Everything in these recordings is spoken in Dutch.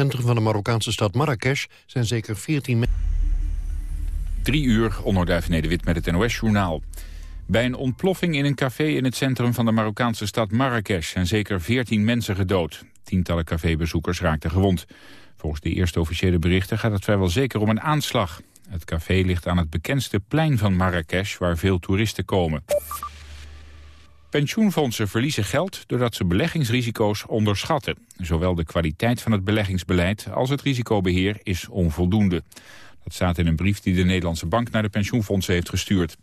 centrum van de Marokkaanse stad Marrakesh zijn zeker 14 mensen... Drie uur, onderduif Nederwit met het NOS-journaal. Bij een ontploffing in een café in het centrum van de Marokkaanse stad Marrakesh... zijn zeker 14 mensen gedood. Tientallen cafébezoekers raakten gewond. Volgens de eerste officiële berichten gaat het vrijwel zeker om een aanslag. Het café ligt aan het bekendste plein van Marrakesh... waar veel toeristen komen. Pensioenfondsen verliezen geld doordat ze beleggingsrisico's onderschatten. Zowel de kwaliteit van het beleggingsbeleid als het risicobeheer is onvoldoende. Dat staat in een brief die de Nederlandse Bank naar de pensioenfondsen heeft gestuurd.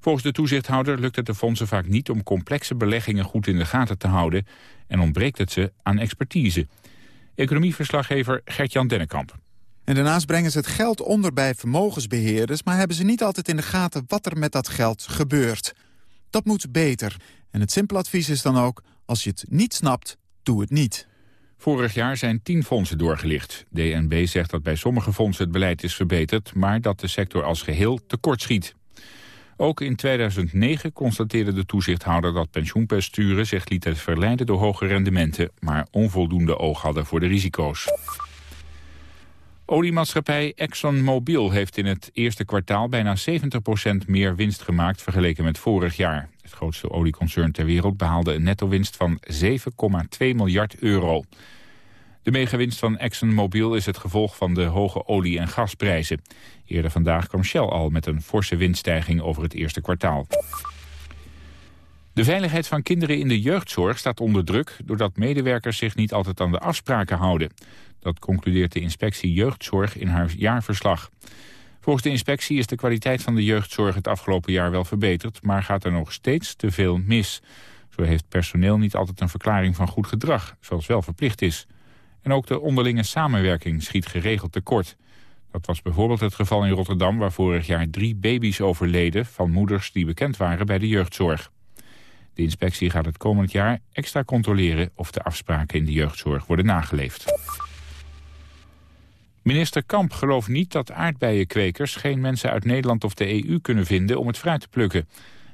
Volgens de toezichthouder lukt het de fondsen vaak niet om complexe beleggingen goed in de gaten te houden en ontbreekt het ze aan expertise. Economieverslaggever Gert-Jan Dennekamp. En daarnaast brengen ze het geld onder bij vermogensbeheerders... maar hebben ze niet altijd in de gaten wat er met dat geld gebeurt. Dat moet beter. En het simpele advies is dan ook, als je het niet snapt, doe het niet. Vorig jaar zijn tien fondsen doorgelicht. DNB zegt dat bij sommige fondsen het beleid is verbeterd... maar dat de sector als geheel tekortschiet. Ook in 2009 constateerde de toezichthouder dat pensioenbesturen zich lieten verleiden door hoge rendementen, maar onvoldoende oog hadden voor de risico's. Oliemaatschappij ExxonMobil heeft in het eerste kwartaal bijna 70% meer winst gemaakt vergeleken met vorig jaar. Het grootste olieconcern ter wereld behaalde een netto-winst van 7,2 miljard euro. De megawinst van ExxonMobil is het gevolg van de hoge olie- en gasprijzen. Eerder vandaag kwam Shell al met een forse winststijging over het eerste kwartaal. De veiligheid van kinderen in de jeugdzorg staat onder druk... doordat medewerkers zich niet altijd aan de afspraken houden. Dat concludeert de inspectie jeugdzorg in haar jaarverslag. Volgens de inspectie is de kwaliteit van de jeugdzorg het afgelopen jaar wel verbeterd... maar gaat er nog steeds te veel mis. Zo heeft personeel niet altijd een verklaring van goed gedrag, zoals wel verplicht is. En ook de onderlinge samenwerking schiet geregeld tekort. Dat was bijvoorbeeld het geval in Rotterdam... waar vorig jaar drie baby's overleden van moeders die bekend waren bij de jeugdzorg. De inspectie gaat het komend jaar extra controleren of de afspraken in de jeugdzorg worden nageleefd. Minister Kamp gelooft niet dat aardbeienkwekers geen mensen uit Nederland of de EU kunnen vinden om het fruit te plukken.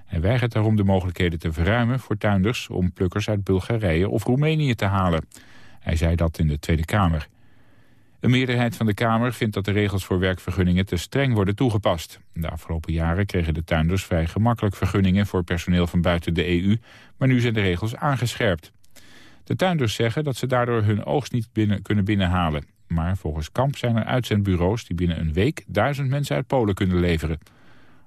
Hij weigert daarom de mogelijkheden te verruimen voor tuinders om plukkers uit Bulgarije of Roemenië te halen. Hij zei dat in de Tweede Kamer. Een meerderheid van de Kamer vindt dat de regels voor werkvergunningen te streng worden toegepast. De afgelopen jaren kregen de tuinders vrij gemakkelijk vergunningen voor personeel van buiten de EU, maar nu zijn de regels aangescherpt. De tuinders zeggen dat ze daardoor hun oogst niet binnen, kunnen binnenhalen. Maar volgens Kamp zijn er uitzendbureaus die binnen een week duizend mensen uit Polen kunnen leveren.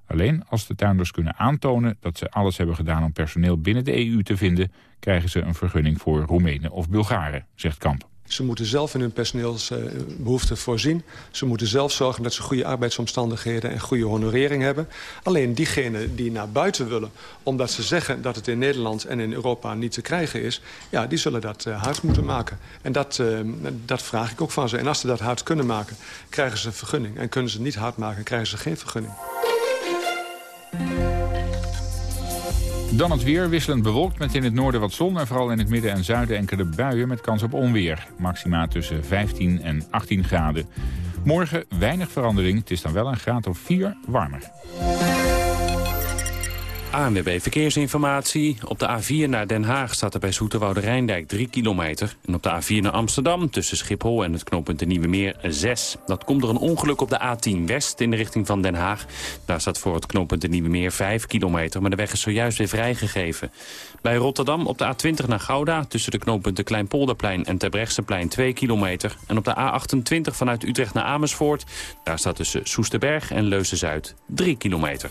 Alleen als de tuinders kunnen aantonen dat ze alles hebben gedaan om personeel binnen de EU te vinden... krijgen ze een vergunning voor Roemenen of Bulgaren, zegt Kamp. Ze moeten zelf in hun personeelsbehoeften voorzien. Ze moeten zelf zorgen dat ze goede arbeidsomstandigheden en goede honorering hebben. Alleen diegenen die naar buiten willen, omdat ze zeggen dat het in Nederland en in Europa niet te krijgen is, ja, die zullen dat uh, hard moeten maken. En dat, uh, dat vraag ik ook van ze. En als ze dat hard kunnen maken, krijgen ze een vergunning. En kunnen ze niet hard maken, krijgen ze geen vergunning. Dan het weer, wisselend bewolkt met in het noorden wat zon... en vooral in het midden en zuiden enkele buien met kans op onweer. Maxima tussen 15 en 18 graden. Morgen weinig verandering, het is dan wel een graad of 4 warmer. ANWB Verkeersinformatie. Op de A4 naar Den Haag staat er bij Zoeterwoude Rijndijk 3 kilometer. En op de A4 naar Amsterdam tussen Schiphol en het knooppunt de Nieuwe Meer 6. Dat komt door een ongeluk op de A10 West in de richting van Den Haag. Daar staat voor het knooppunt de Nieuwe Meer 5 kilometer. Maar de weg is zojuist weer vrijgegeven. Bij Rotterdam op de A20 naar Gouda tussen de knooppunten Kleinpolderplein en Terbrechtseplein 2 kilometer. En op de A28 vanuit Utrecht naar Amersfoort. Daar staat tussen Soesterberg en Leuzen-Zuid 3 kilometer.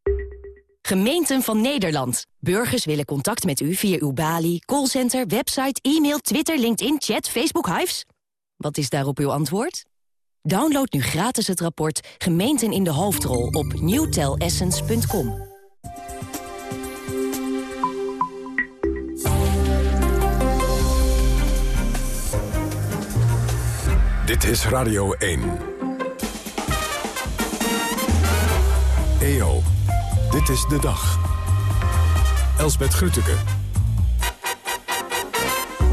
Gemeenten van Nederland. Burgers willen contact met u via uw balie, callcenter, website, e-mail, Twitter, LinkedIn, chat, Facebook, Hives. Wat is daarop uw antwoord? Download nu gratis het rapport Gemeenten in de hoofdrol op newtelessence.com. Dit is Radio 1. EO dit is de dag. Elsbeth Grütke.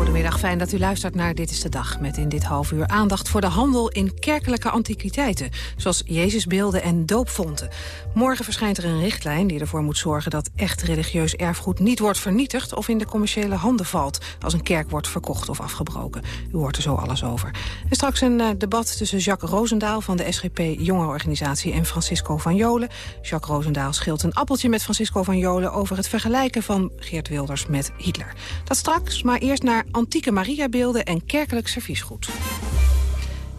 Goedemiddag, fijn dat u luistert naar Dit is de Dag... met in dit half uur aandacht voor de handel in kerkelijke antiquiteiten... zoals Jezusbeelden en doopfonten. Morgen verschijnt er een richtlijn die ervoor moet zorgen... dat echt religieus erfgoed niet wordt vernietigd... of in de commerciële handen valt als een kerk wordt verkocht of afgebroken. U hoort er zo alles over. En straks een uh, debat tussen Jacques Roosendaal van de SGP Jongerenorganisatie... en Francisco van Jolen. Jacques Roosendaal scheelt een appeltje met Francisco van Jolen... over het vergelijken van Geert Wilders met Hitler. Dat straks, maar eerst naar antieke Mariabeelden en kerkelijk serviesgoed.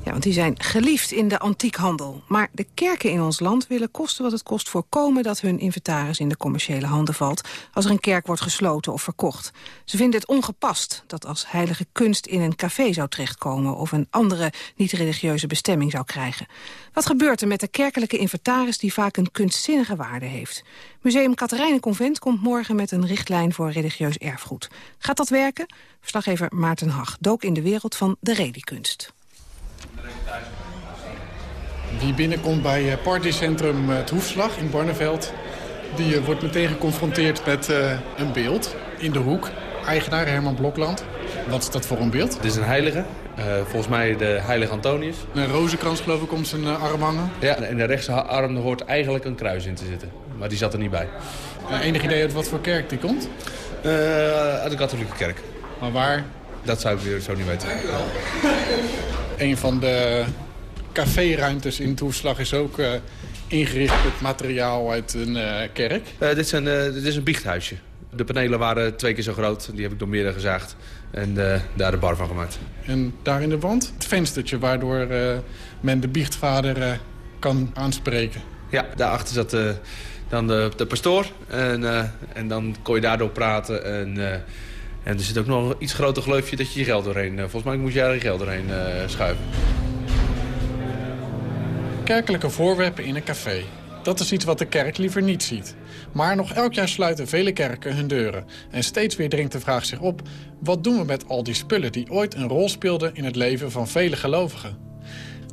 Ja, want die zijn geliefd in de antiekhandel. Maar de kerken in ons land willen kosten wat het kost voorkomen... dat hun inventaris in de commerciële handen valt... als er een kerk wordt gesloten of verkocht. Ze vinden het ongepast dat als heilige kunst in een café zou terechtkomen... of een andere niet-religieuze bestemming zou krijgen. Wat gebeurt er met de kerkelijke inventaris... die vaak een kunstzinnige waarde heeft? Museum Convent komt morgen met een richtlijn voor religieus erfgoed. Gaat dat werken? Verslaggever Maarten Hag dook in de wereld van de rediekunst. Wie binnenkomt bij eh, partycentrum Het Hoefslag in Barneveld... die eh, wordt meteen geconfronteerd met uh, een beeld in de hoek. Eigenaar Herman Blokland. Wat is dat voor een beeld? Het is een heilige. Uh, volgens mij de heilige Antonius. Een rozenkrans geloof ik om zijn uh, arm hangen. Ja, en de rechtse arm hoort eigenlijk een kruis in te zitten. Maar die zat er niet bij. Uh, enig idee uit wat voor kerk die komt? uit de katholieke kerk. Maar waar? Dat zou ik weer zo niet weten. Een van de caféruimtes in Toeslag is ook uh, ingericht met materiaal uit een uh, kerk. Uh, dit, zijn, dit is een biechthuisje. De panelen waren twee keer zo groot. Die heb ik door midden gezaagd. En daar de bar van gemaakt. En daar in de wand het venstertje waardoor men de biechtvader kan aanspreken. Ja, daarachter zat dan de, de pastoor. En, en dan kon je daardoor praten. En, en er zit ook nog een iets groter gleufje dat je je geld doorheen... volgens mij moet je daar je geld doorheen schuiven kerkelijke voorwerpen in een café. Dat is iets wat de kerk liever niet ziet. Maar nog elk jaar sluiten vele kerken hun deuren. En steeds weer dringt de vraag zich op... wat doen we met al die spullen die ooit een rol speelden... in het leven van vele gelovigen?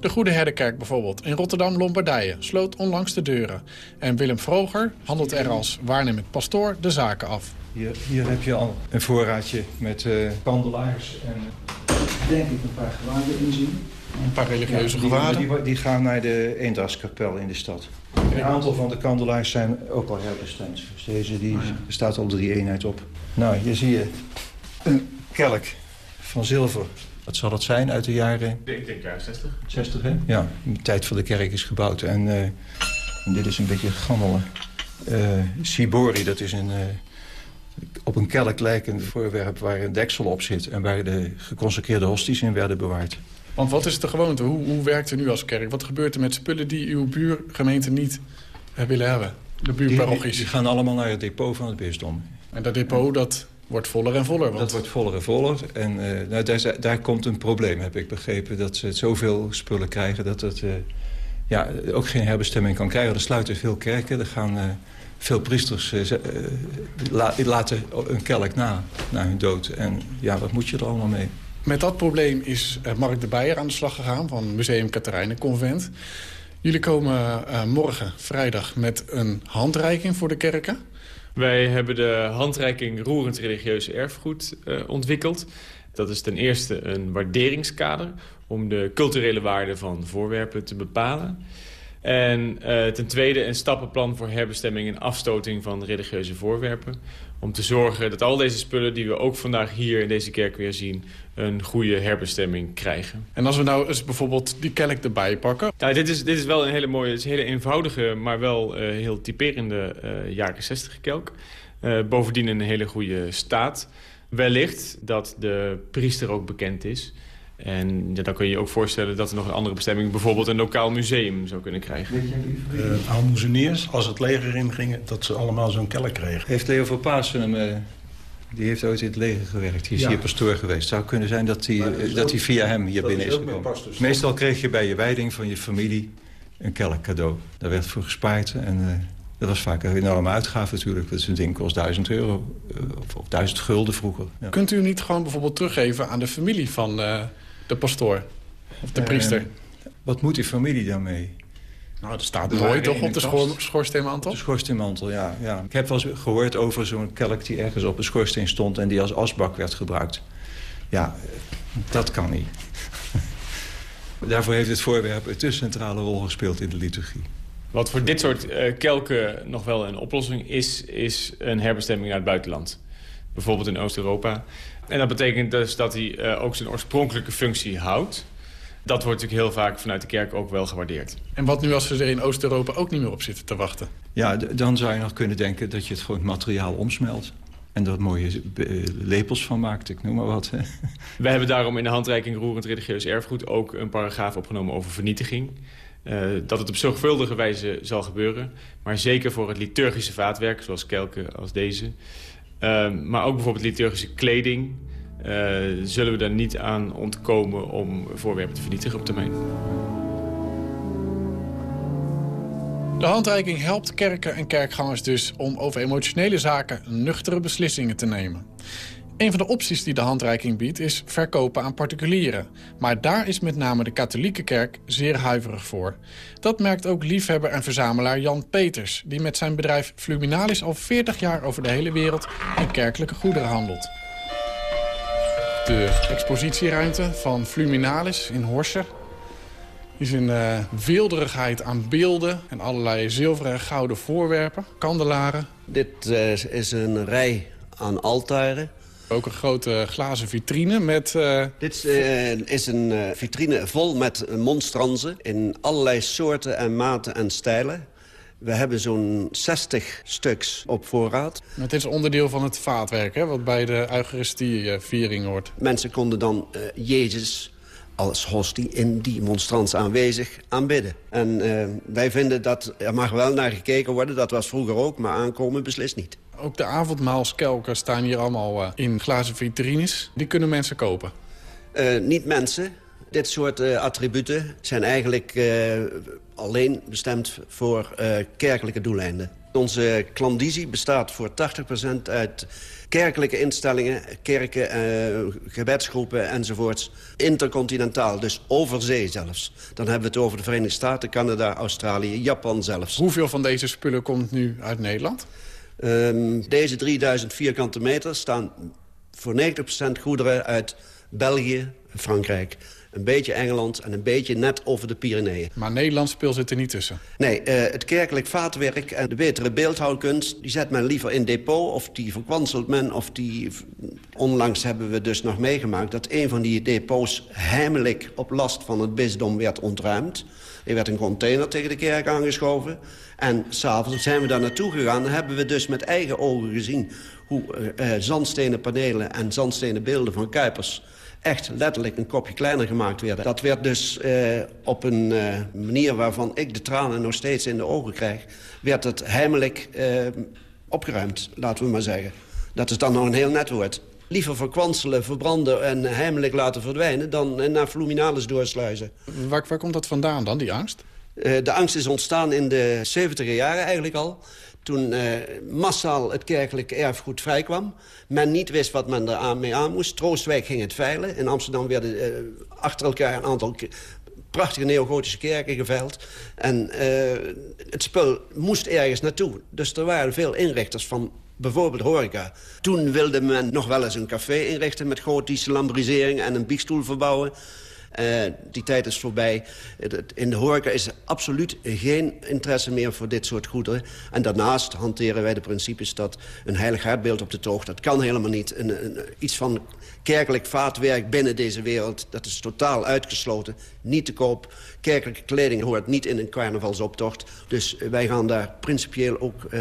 De Goede Herderkerk bijvoorbeeld in Rotterdam-Lombardije sloot onlangs de deuren. En Willem Vroger handelt er als waarnemend pastoor de zaken af. Hier, hier heb je al een voorraadje met uh, kandelaars en denk ik een paar gewaden inzien. Een paar religieuze ja, gewaden? Die, die, gaan naar de Eendrachtskapel in de stad. Een aantal van de kandelaars zijn ook al herbestemd. Dus deze die, Oh er staat al drie eenheid op. Nou, hier zie je een kelk van zilver. Wat zal dat zijn uit de jaren... Ik denk jaren 60. 60, hè? Ja, de tijd van de kerk is gebouwd. En, uh, en dit is een beetje gammelen. Uh, Sibori, dat is een... Uh, op een kelk lijkend voorwerp waar een deksel op zit... en waar de geconsecreerde hosties in werden bewaard. Want wat is de gewoonte? Hoe, hoe werkt het nu als kerk? Wat gebeurt er met spullen die uw buurgemeente niet willen hebben? De buurparochies. Die, die, gaan allemaal naar het depot van het bisdom. En dat depot, dat wordt voller en voller? Want... Dat wordt voller en voller. En uh, nou, daar, daar, komt een probleem, heb ik begrepen. Dat ze zoveel spullen krijgen dat het uh, ja, ook geen herbestemming kan krijgen. Er sluiten veel kerken. Er gaan... Uh, veel priesters la, laten een kelk na, na hun dood. En ja, wat moet je er allemaal mee? Met dat probleem is Mark de Beijer aan de slag gegaan van Museum Convent. Jullie komen uh, morgen, vrijdag, met een handreiking voor de kerken. Wij hebben de handreiking Roerend Religieus Erfgoed uh, ontwikkeld. Dat is ten eerste een waarderingskader om de culturele waarde van voorwerpen te bepalen. En ten tweede een stappenplan voor herbestemming en afstoting van religieuze voorwerpen. Om te zorgen dat al deze spullen die we ook vandaag hier in deze kerk weer zien... een goede herbestemming krijgen. En als we nou eens bijvoorbeeld die kelk erbij pakken? Nou, dit, is, dit is wel een hele mooie, het is een hele eenvoudige, maar wel uh, heel typerende uh, jaren 60 kelk. Uh, bovendien een hele goede staat. Wellicht dat de priester ook bekend is... En ja, dan kun je je ook voorstellen dat er nog een andere bestemming... bijvoorbeeld een lokaal museum zou kunnen krijgen. Uh, aalmoezeniers, als het leger ingingen, dat ze allemaal zo'n kelk kregen. Heeft Leo van Pasen hem... Uh, die heeft ooit in het leger gewerkt. Die is ja. hier pastoor geweest. Het zou kunnen zijn dat hij, uh, dat hij via hem hier binnen is, is gekomen. Meestal kreeg je bij je wijding van je familie een kelk cadeau. Daar werd voor gespaard en... Dat was vaak een enorme uitgave natuurlijk. Dat is een ding kost 1000 euro of, of 1000 gulden vroeger. Ja. Kunt u niet gewoon bijvoorbeeld teruggeven aan de familie van uh, de pastoor? Of de priester. Eh, wat moet die familie daarmee? Nou, er staat mooi toch op de schoor, schoorsteenmantel? de schoorsteenmantel, ja, ja. Ik heb wel eens gehoord over zo'n kelk die ergens op een schoorsteen stond... en die als asbak werd gebruikt. Ja, dat kan niet. Daarvoor heeft het voorwerp een te centrale rol gespeeld in de liturgie. Wat voor dit soort uh, kelken nog wel een oplossing is... is een herbestemming naar het buitenland. Bijvoorbeeld in Oost-Europa. En dat betekent dus dat hij uh, ook zijn oorspronkelijke functie houdt. Dat wordt natuurlijk heel vaak vanuit de kerk ook wel gewaardeerd. En wat nu als ze er in Oost-Europa ook niet meer op zitten te wachten? Ja, dan zou je nog kunnen denken dat je het gewoon materiaal omsmelt. En er mooie eh, lepels van maakt, ik noem maar wat. We hebben daarom in de handreiking roerend religieus erfgoed... ook een paragraaf opgenomen over vernietiging. Uh, dat het op zorgvuldige wijze zal gebeuren. Maar zeker voor het liturgische vaatwerk, zoals kelken als deze. Uh, maar ook bijvoorbeeld liturgische kleding... Uh, zullen we er niet aan ontkomen om voorwerpen te vernietigen op termijn. De handreiking helpt kerken en kerkgangers dus om over emotionele zaken nuchtere beslissingen te nemen. Een van de opties die de handreiking biedt is verkopen aan particulieren. Maar daar is met name de katholieke kerk zeer huiverig voor. Dat merkt ook liefhebber en verzamelaar Jan Peters... die met zijn bedrijf Fluminalis al 40 jaar over de hele wereld in kerkelijke goederen handelt. De expositieruimte van Fluminalis in Horser is een uh, weelderigheid aan beelden en allerlei zilveren en gouden voorwerpen. Kandelaren. Dit uh, is een rij aan altaren. Ook een grote glazen vitrine met... Uh... Dit is een vitrine vol met monstranzen in allerlei soorten en maten en stijlen. We hebben zo'n 60 stuks op voorraad. Het is onderdeel van het vaatwerk, hè, wat bij de Eucharistie-viering hoort. Mensen konden dan Jezus als hostie in die monstrans aanwezig aanbidden. En wij vinden dat er mag wel naar gekeken worden. Dat was vroeger ook, maar aankomen beslist niet. Ook de avondmaalskelken staan hier allemaal uh, in glazen vitrines. Die kunnen mensen kopen? Uh, niet mensen. Dit soort attributen zijn eigenlijk alleen bestemd voor kerkelijke doeleinden. Onze klandizie bestaat voor 80% uit kerkelijke instellingen, kerken, gebedsgroepen enzovoorts. Intercontinentaal, dus over zee zelfs. Dan hebben we het over de Verenigde Staten, Canada, Australië, Japan zelfs. Hoeveel van deze spullen komt nu uit Nederland? Um, deze 3000 vierkante meter staan voor 90% goederen uit België, Frankrijk een beetje Engeland en een beetje net over de Pyreneeën. Maar Nederlands speel zit er niet tussen? Nee, uh, het kerkelijk vaatwerk en de betere beeldhouwkunst... die zet men liever in depot of die verkwanselt men... of die... Onlangs hebben we dus nog meegemaakt dat een van die depots... heimelijk op last van het bisdom werd ontruimd. Er werd een container tegen de kerk aangeschoven. En s'avonds zijn we daar naartoe gegaan... en hebben we dus met eigen ogen gezien... hoe uh, zandstenen panelen en zandstenen beelden van Kuipers echt letterlijk een kopje kleiner gemaakt werden. Dat werd dus uh, op een uh, manier waarvan ik de tranen nog steeds in de ogen krijg... werd het heimelijk uh, opgeruimd, laten we maar zeggen. Dat is dan nog een heel net woord. Liever verkwanselen, verbranden en heimelijk laten verdwijnen... dan naar Fluminalis doorsluizen. Waar, waar komt dat vandaan dan, die angst? de angst is ontstaan in de 70 jaren eigenlijk al toen uh, massaal het kerkelijke erfgoed vrijkwam. Men niet wist wat men er mee aan moest. Troostwijk ging het veilen. In Amsterdam werden uh, achter elkaar een aantal prachtige neogotische kerken geveild. En uh, het spul moest ergens naartoe. Dus er waren veel inrichters van bijvoorbeeld horeca. Toen wilde men nog wel eens een café inrichten... met gotische lambrisering en een biegstoel verbouwen. Uh, die tijd is voorbij. In de horeca is absoluut geen interesse meer voor dit soort goederen. En daarnaast hanteren wij de principes dat een heilig hartbeeld op de toog... dat kan helemaal niet. Een, iets van kerkelijk vaatwerk binnen deze wereld... dat is totaal uitgesloten. Niet te koop. Kerkelijke kleding hoort niet in een carnavalsoptocht. Dus wij gaan daar principieel ook uh,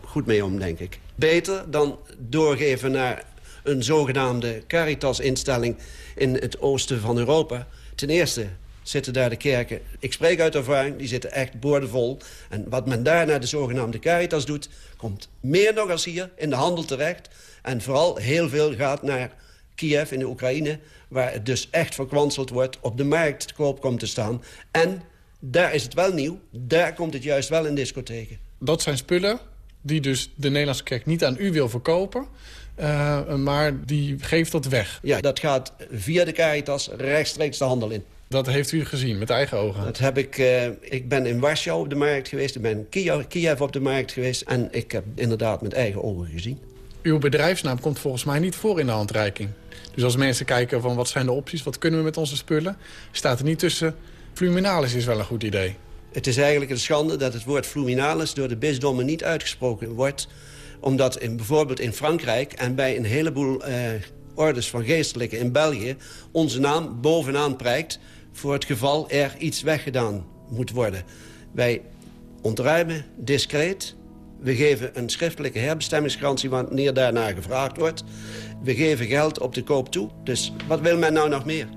goed mee om, denk ik. Beter dan doorgeven naar een zogenaamde Caritas-instelling in het oosten van Europa. Ten eerste zitten daar de kerken, ik spreek uit ervaring, die zitten echt boordevol. En wat men daar naar de zogenaamde Caritas doet, komt meer nog als hier in de handel terecht. En vooral heel veel gaat naar Kiev in de Oekraïne, waar het dus echt verkwanseld wordt, op de markt te koop komt te staan. En daar is het wel nieuw, daar komt het juist wel in discotheken. Dat zijn spullen die dus de Nederlandse kerk niet aan u wil verkopen... Uh, maar die geeft dat weg. Ja, dat gaat via de Caritas rechtstreeks de handel in. Dat heeft u gezien, met eigen ogen? Dat heb ik, uh, ik ben in Warschau op de markt geweest. Ik ben in Kiev, Kiev op de markt geweest. En ik heb inderdaad met eigen ogen gezien. Uw bedrijfsnaam komt volgens mij niet voor in de handreiking. Dus als mensen kijken van wat zijn de opties, wat kunnen we met onze spullen... staat er niet tussen, fluminalis is wel een goed idee. Het is eigenlijk een schande dat het woord fluminalis door de bisdommen niet uitgesproken wordt. Omdat in, bijvoorbeeld in Frankrijk en bij een heleboel eh, orders van geestelijken in België... onze naam bovenaan prijkt voor het geval er iets weggedaan moet worden. Wij ontruimen discreet. We geven een schriftelijke herbestemmingsgarantie wanneer daarna gevraagd wordt. We geven geld op de koop toe. Dus wat wil men nou nog meer?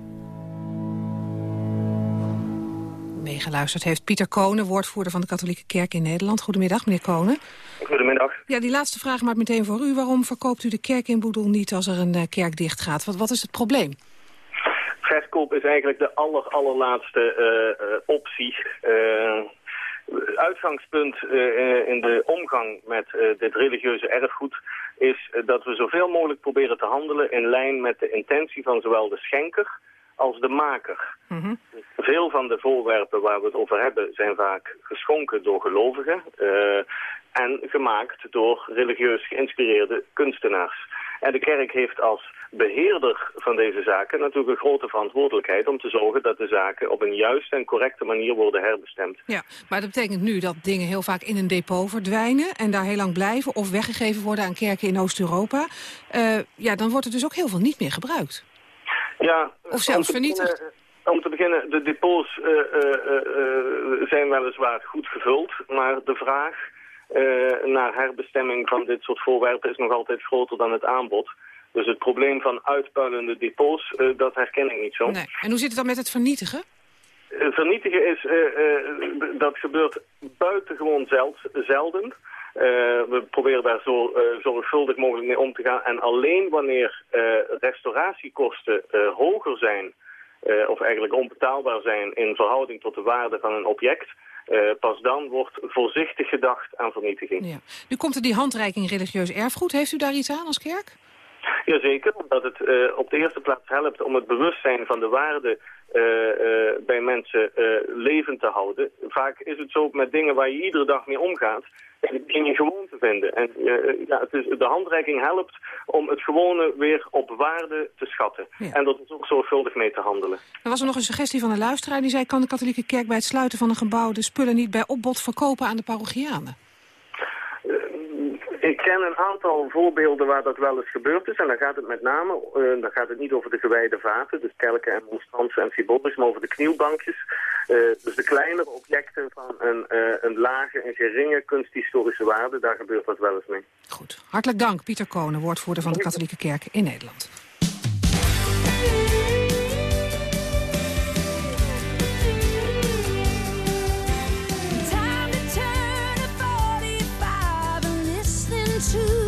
Meegeluisterd heeft Pieter Konen, woordvoerder van de Katholieke Kerk in Nederland. Goedemiddag, meneer Konen. Goedemiddag. Ja, die laatste vraag maakt meteen voor u. Waarom verkoopt u de kerk in Boedel niet als er een uh, kerk dichtgaat? Wat, wat is het probleem? Verkoop is eigenlijk de aller, allerlaatste uh, uh, optie. uitgangspunt in de omgang met dit religieuze erfgoed is dat we zoveel mogelijk proberen te handelen in lijn met de intentie van zowel de schenker als de maker. Mm Veel van de voorwerpen waar we het over hebben zijn vaak geschonken door gelovigen en gemaakt door religieus geïnspireerde kunstenaars. En de kerk heeft als beheerder van deze zaken natuurlijk een grote verantwoordelijkheid om te zorgen dat de zaken op een juiste en correcte manier worden herbestemd. Ja, maar dat betekent nu dat dingen heel vaak in een depot verdwijnen en daar heel lang blijven of weggegeven worden aan kerken in Oost-Europa. Uh, ja, dan wordt het dus ook heel veel niet meer gebruikt. Ja, of zelfs vernietigd. Om te beginnen, de depots uh, uh, zijn weliswaar goed gevuld, maar de vraag naar herbestemming van dit soort voorwerpen is nog altijd groter dan het aanbod. Dus het probleem van uitpuilende depots, dat herken ik niet zo. Nee. En hoe zit het dan met het vernietigen? vernietigen is, dat gebeurt buitengewoon zeld, zelden. Uh, we proberen daar zo uh, zorgvuldig mogelijk mee om te gaan. En alleen wanneer uh, restauratiekosten hoger zijn... of eigenlijk onbetaalbaar zijn in verhouding tot de waarde van een object... pas dan wordt voorzichtig gedacht aan vernietiging. Ja. Nu komt er die handreiking religieus erfgoed. Heeft u daar iets aan als kerk? Jazeker, omdat het uh, op de eerste plaats helpt om het bewustzijn van de waarde uh, uh, bij mensen levend te houden. Vaak is het zo met dingen waar je iedere dag mee omgaat, in je gewoon te vinden. En ja, het is, de handreiking helpt om het gewone weer op waarde te schatten. Ja. En dat is ook zorgvuldig mee te handelen. Er was er nog een suggestie van een luisteraar die zei... kan de katholieke kerk bij het sluiten van een gebouw de spullen niet bij opbod verkopen aan de parochianen? Ken een aantal voorbeelden waar dat wel eens gebeurd is. En dan gaat het met name, uh, dan gaat het niet over de gewijde vaten, dus kelken en monstransen en fibobus, maar over de knielbankjes. Uh, dus de kleinere objecten van een, uh, een lage en geringe kunsthistorische waarde, daar gebeurt dat wel eens mee. Goed. Hartelijk dank, Pieter Konen, woordvoerder van de Katholieke Kerk in Nederland. untrue.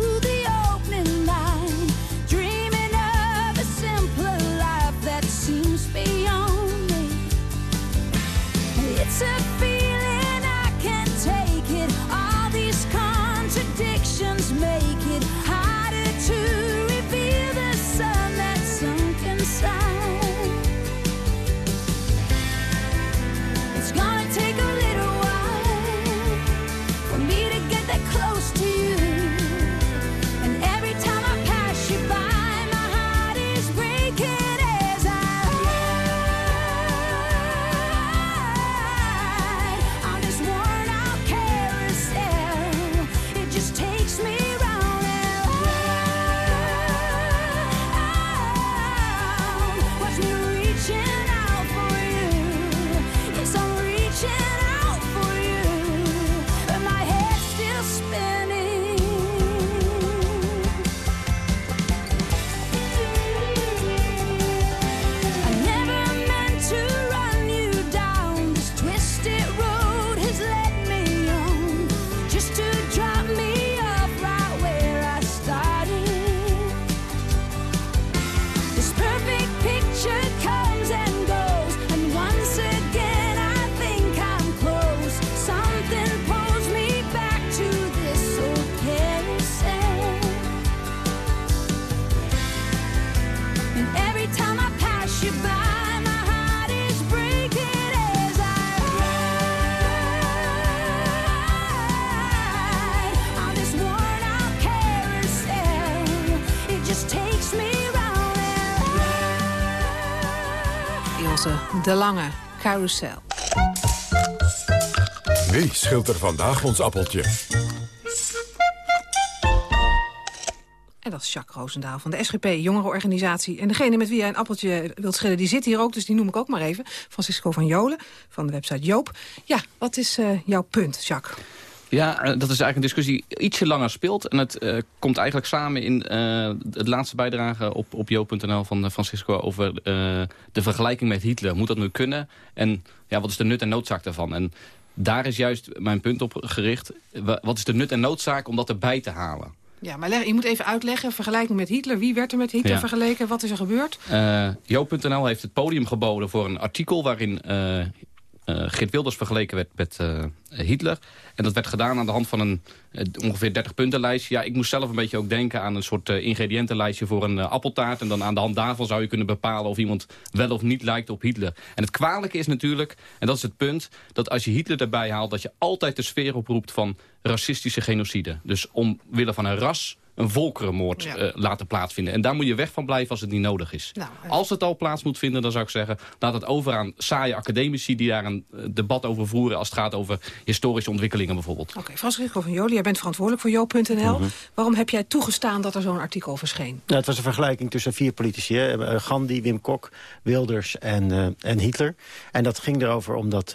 Lange carousel. Wie schilt er vandaag ons appeltje? En dat is Jacques Roosendaal van de SGP, jongerenorganisatie. En degene met wie jij een appeltje wilt schillen, die zit hier ook. Dus die noem ik ook maar even. Francisco van Jolen van de website Joop. Ja, wat is uh, jouw punt, Jacques? Ja, eh, dat is eigenlijk een discussie die ietsje langer speelt. En het uh, komt eigenlijk samen in uh, de laatste bijdrage op, op jo.nl van Francisco... over de vergelijking met Hitler. Moet dat nu kunnen? En ja, wat is de nut en noodzaak daarvan? En daar is juist mijn punt op gericht. Wat is de nut en noodzaak om dat erbij te halen? Ja, maar leg, je moet even uitleggen, vergelijking met Hitler. Wie werd er met Hitler vergeleken? Wat is er gebeurd? Uh, Jo.nl heeft het podium geboden voor een artikel... waarin uh, Geert Wilders vergeleken werd met uh, Hitler. En dat werd gedaan aan de hand van een uh, ongeveer 30 puntenlijstje. Ja, ik moest zelf een beetje ook denken aan een soort ingrediëntenlijstje voor een appeltaart. En dan aan de hand daarvan zou je kunnen bepalen of iemand wel of niet lijkt op Hitler. En het kwalijke is natuurlijk, en dat is het punt... dat als je Hitler erbij haalt, dat je altijd de sfeer oproept van racistische genocide. Dus omwille van een ras een volkerenmoord ja. uh, laten plaatsvinden. En daar moet je weg van blijven als het niet nodig is. Nou, uh... Als het al plaats moet vinden, dan zou ik zeggen... laat het over aan saaie academici die daar een uh, debat over voeren... als het gaat over historische ontwikkelingen bijvoorbeeld. Oké, okay, Francisco van Jolie, jij bent verantwoordelijk voor Jo.nl. -hmm. Waarom heb jij toegestaan dat er zo'n artikel verscheen? Nou, het was een vergelijking tussen vier politici. Hè? Gandhi, Wim Kok, Wilders en, en Hitler. En dat ging erover omdat...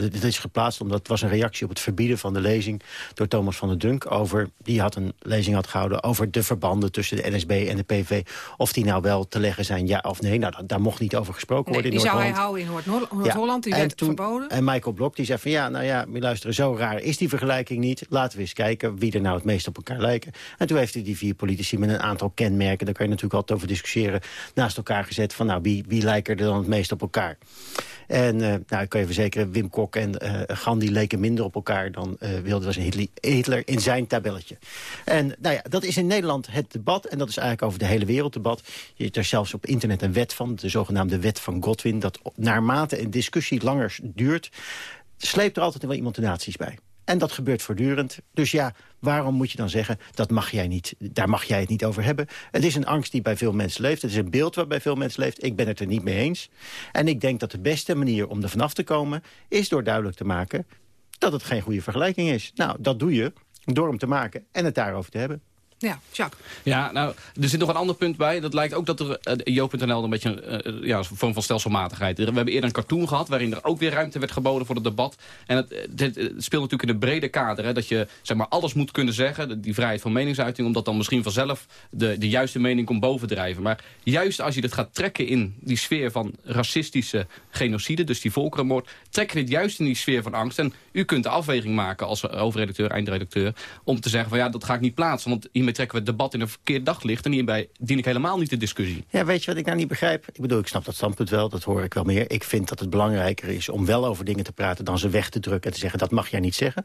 dit is geplaatst omdat het was een reactie op het verbieden van de lezing... door Thomas van der Dunk over... die had een lezing had gehouden over de verbanden tussen de NSB en de PV. Of die nou wel te leggen zijn, ja of nee. Nou, daar mocht niet over gesproken nee, worden in Die zou hij houden in Noord-Holland, ja. die werd toen, verboden. En Michael Blok die zei van ja, nou ja, luisteren, zo raar is die vergelijking niet. Laten we eens kijken wie er nou het meest op elkaar lijken. En toen heeft hij die vier politici met een aantal kenmerken... daar kan je natuurlijk altijd over discussiëren, naast elkaar gezet... van nou, wie, wie lijken er dan het meest op elkaar? En uh, nou, ik kan je verzekeren, Wim Kok en uh, Gandhi leken minder op elkaar... dan uh, Wilders en Hitler in zijn tabelletje. En nou ja, dat is in Nederland het debat. En dat is eigenlijk over de hele wereld debat. Je hebt er zelfs op internet een wet van, de zogenaamde wet van Godwin... dat naarmate een discussie langer duurt... sleept er altijd wel iemand de nazi's bij. En dat gebeurt voortdurend. Dus ja, waarom moet je dan zeggen, dat mag jij niet, daar mag jij het niet over hebben? Het is een angst die bij veel mensen leeft. Het is een beeld wat bij veel mensen leeft. Ik ben het er niet mee eens. En ik denk dat de beste manier om er vanaf te komen... is door duidelijk te maken dat het geen goede vergelijking is. Nou, dat doe je door hem te maken en het daarover te hebben. Ja, Jacques. Ja, nou, er zit nog een ander punt bij. Dat lijkt ook dat er uh, Jo.nl een beetje uh, ja, een vorm van stelselmatigheid. We hebben eerder een cartoon gehad waarin er ook weer ruimte werd geboden voor het debat. En het, het, speelt natuurlijk in een brede kader. Hè, dat je zeg maar, alles moet kunnen zeggen, die vrijheid van meningsuiting... omdat dan misschien vanzelf de, de juiste mening komt bovendrijven. Maar juist als je dit gaat trekken in die sfeer van racistische genocide... dus die volkerenmoord, trek je dit juist in die sfeer van angst. En u kunt de afweging maken als hoofdredacteur, eindredacteur... om te zeggen van ja, dat ga ik niet plaatsen, want hiermee trekken we het debat in een verkeerd daglicht... en hierbij dien ik helemaal niet de discussie. Ja, weet je wat ik nou niet begrijp? Ik bedoel, ik snap dat standpunt wel, dat hoor ik wel meer. Ik vind dat het belangrijker is om wel over dingen te praten... dan ze weg te drukken en te zeggen, dat mag jij niet zeggen.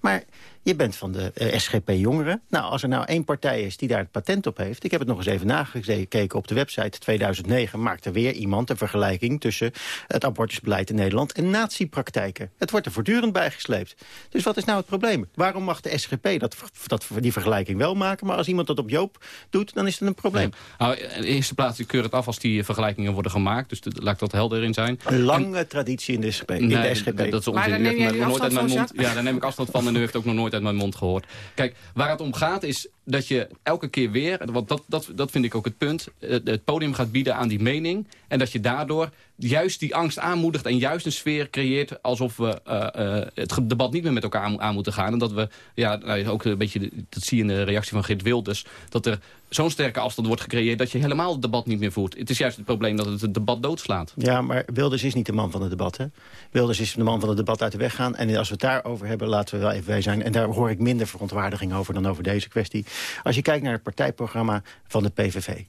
Maar je bent van de uh, SGP Jongeren. Nou, als er nou één partij is die daar het patent op heeft... ik heb het nog eens even nagekeken op de website 2009... maakte weer iemand een vergelijking tussen het abortusbeleid in Nederland... en natiepraktijken. Het wordt er voortdurend bijgesleept. Dus wat is nou het probleem? Waarom mag de SGP dat, dat, die vergelijking wel maken... maar als iemand dat op Joop doet, dan is het een probleem? Nou, in de eerste plaats, ik keur het af als die vergelijkingen worden gemaakt. Dus de, laat dat helder in zijn. Een lange en, traditie in de SGP. In nee, de SGP. Dat is onzin. Maar neem jij nooit uit mijn mond. Ja, daar neem ik afstand van en u heeft ook nog nooit uit mijn mond gehoord. Kijk, waar het om gaat is dat je elke keer weer, want dat, dat, dat vind ik ook het punt... het podium gaat bieden aan die mening... en dat je daardoor juist die angst aanmoedigt... en juist een sfeer creëert alsof we uh, uh, het debat niet meer met elkaar aan, moeten gaan. En dat we, ja, nou, ook een beetje, dat zie je in de reactie van Geert Wilders... dat er zo'n sterke afstand wordt gecreëerd... dat je helemaal het debat niet meer voert. Het is juist het probleem dat het het debat doodslaat. Ja, maar Wilders is niet de man van het debat, hè? Wilders is de man van het debat uit de weg gaan. En als we het daarover hebben, laten we wel even wij zijn. En daar hoor ik minder verontwaardiging over dan over deze kwestie. Als je kijkt naar het partijprogramma van de PVV.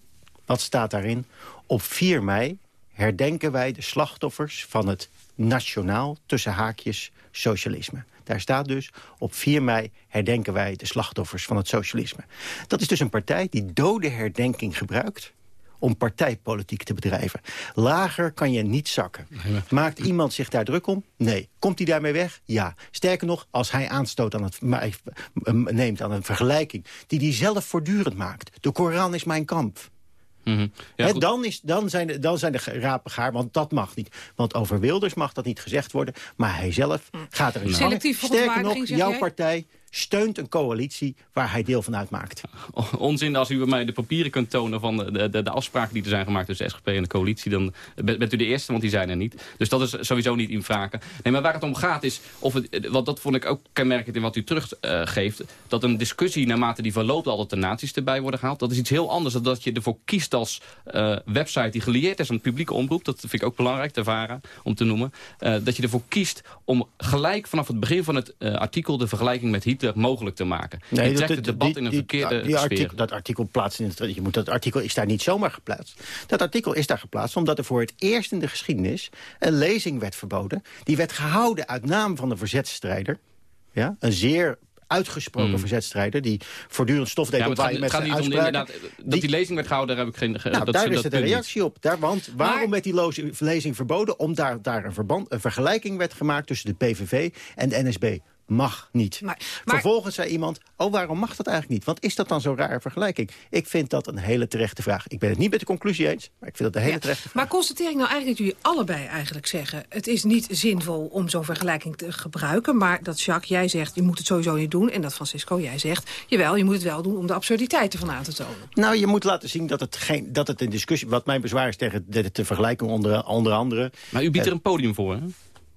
Wat staat daarin? Op 4 mei herdenken wij de slachtoffers van het nationaal, tussen haakjes, socialisme. Daar staat dus, op 4 mei herdenken wij de slachtoffers van het socialisme. Dat is dus een partij die dode herdenking gebruikt om partijpolitiek te bedrijven. Lager kan je niet zakken. Maakt iemand zich daar druk om? Nee. Komt hij daarmee weg? Ja. Sterker nog, als hij aanstoot aan het, neemt aan een vergelijking... die hij zelf voortdurend maakt. De Koran is mijn kamp. Mhm. dan, is, dan, zijn de, dan zijn de rapen gaar, want dat mag niet. Want over Wilders mag dat niet gezegd worden. Maar hij zelf hm. gaat er in Selectief Sterker nog, jouw partij steunt een coalitie waar hij deel van uitmaakt. Onzin, als u mij de papieren kunt tonen van de, de, de afspraken die er zijn gemaakt tussen SGP en de coalitie, dan bent u de eerste, want die zijn er niet. Dus dat is sowieso niet in vragen. Nee, maar waar het om gaat is, of het, want dat vond ik ook kenmerkend in wat u teruggeeft, uh, dat een discussie naarmate die verloopt altijd de naties erbij worden gehaald. Dat is iets heel anders dan dat je ervoor kiest als uh, website die gelieerd is aan het publieke omroep. Dat vind ik ook belangrijk te ervaren om te noemen. Dat je ervoor kiest om gelijk vanaf het begin van het artikel de vergelijking met Hitler mogelijk te maken. Nee, je trekt het debat in een verkeerde die artikel, Dat artikel plaatst in het, je moet, dat artikel is daar niet zomaar geplaatst. Dat artikel is daar geplaatst omdat er voor het eerst in de geschiedenis... een lezing werd verboden. Die werd gehouden uit naam van de verzetstrijder. Ja, een zeer uitgesproken mm. verzetstrijder... die voortdurend stof deed ja, op waar je met zijn uitspraken. Dat die, die lezing werd gehouden, daar heb ik geen... Nou, dat daar is het een reactie op. Daar, want waarom werd die lezing verboden? Om daar, daar een, verband, een vergelijking werd gemaakt tussen de PVV en de NSB mag niet. Maar, Vervolgens zei iemand, oh waarom mag dat eigenlijk niet? Want is dat dan zo'n rare vergelijking? Ik vind dat een hele terechte vraag. Ik ben het niet met de conclusie eens, maar ik vind dat een hele terechte vraag. Maar constateer ik nou eigenlijk dat jullie allebei eigenlijk zeggen... het is niet zinvol om zo'n vergelijking te gebruiken... maar dat Jacques, jij zegt, je moet het sowieso niet doen... en dat Francisco, jij zegt, jawel, je moet het wel doen... om de absurditeit ervan aan te tonen. Nou, je moet laten zien dat het, geen, dat het een discussie... wat mijn bezwaar is tegen de, de vergelijking onder, onder andere... Maar u biedt er een podium voor, hè?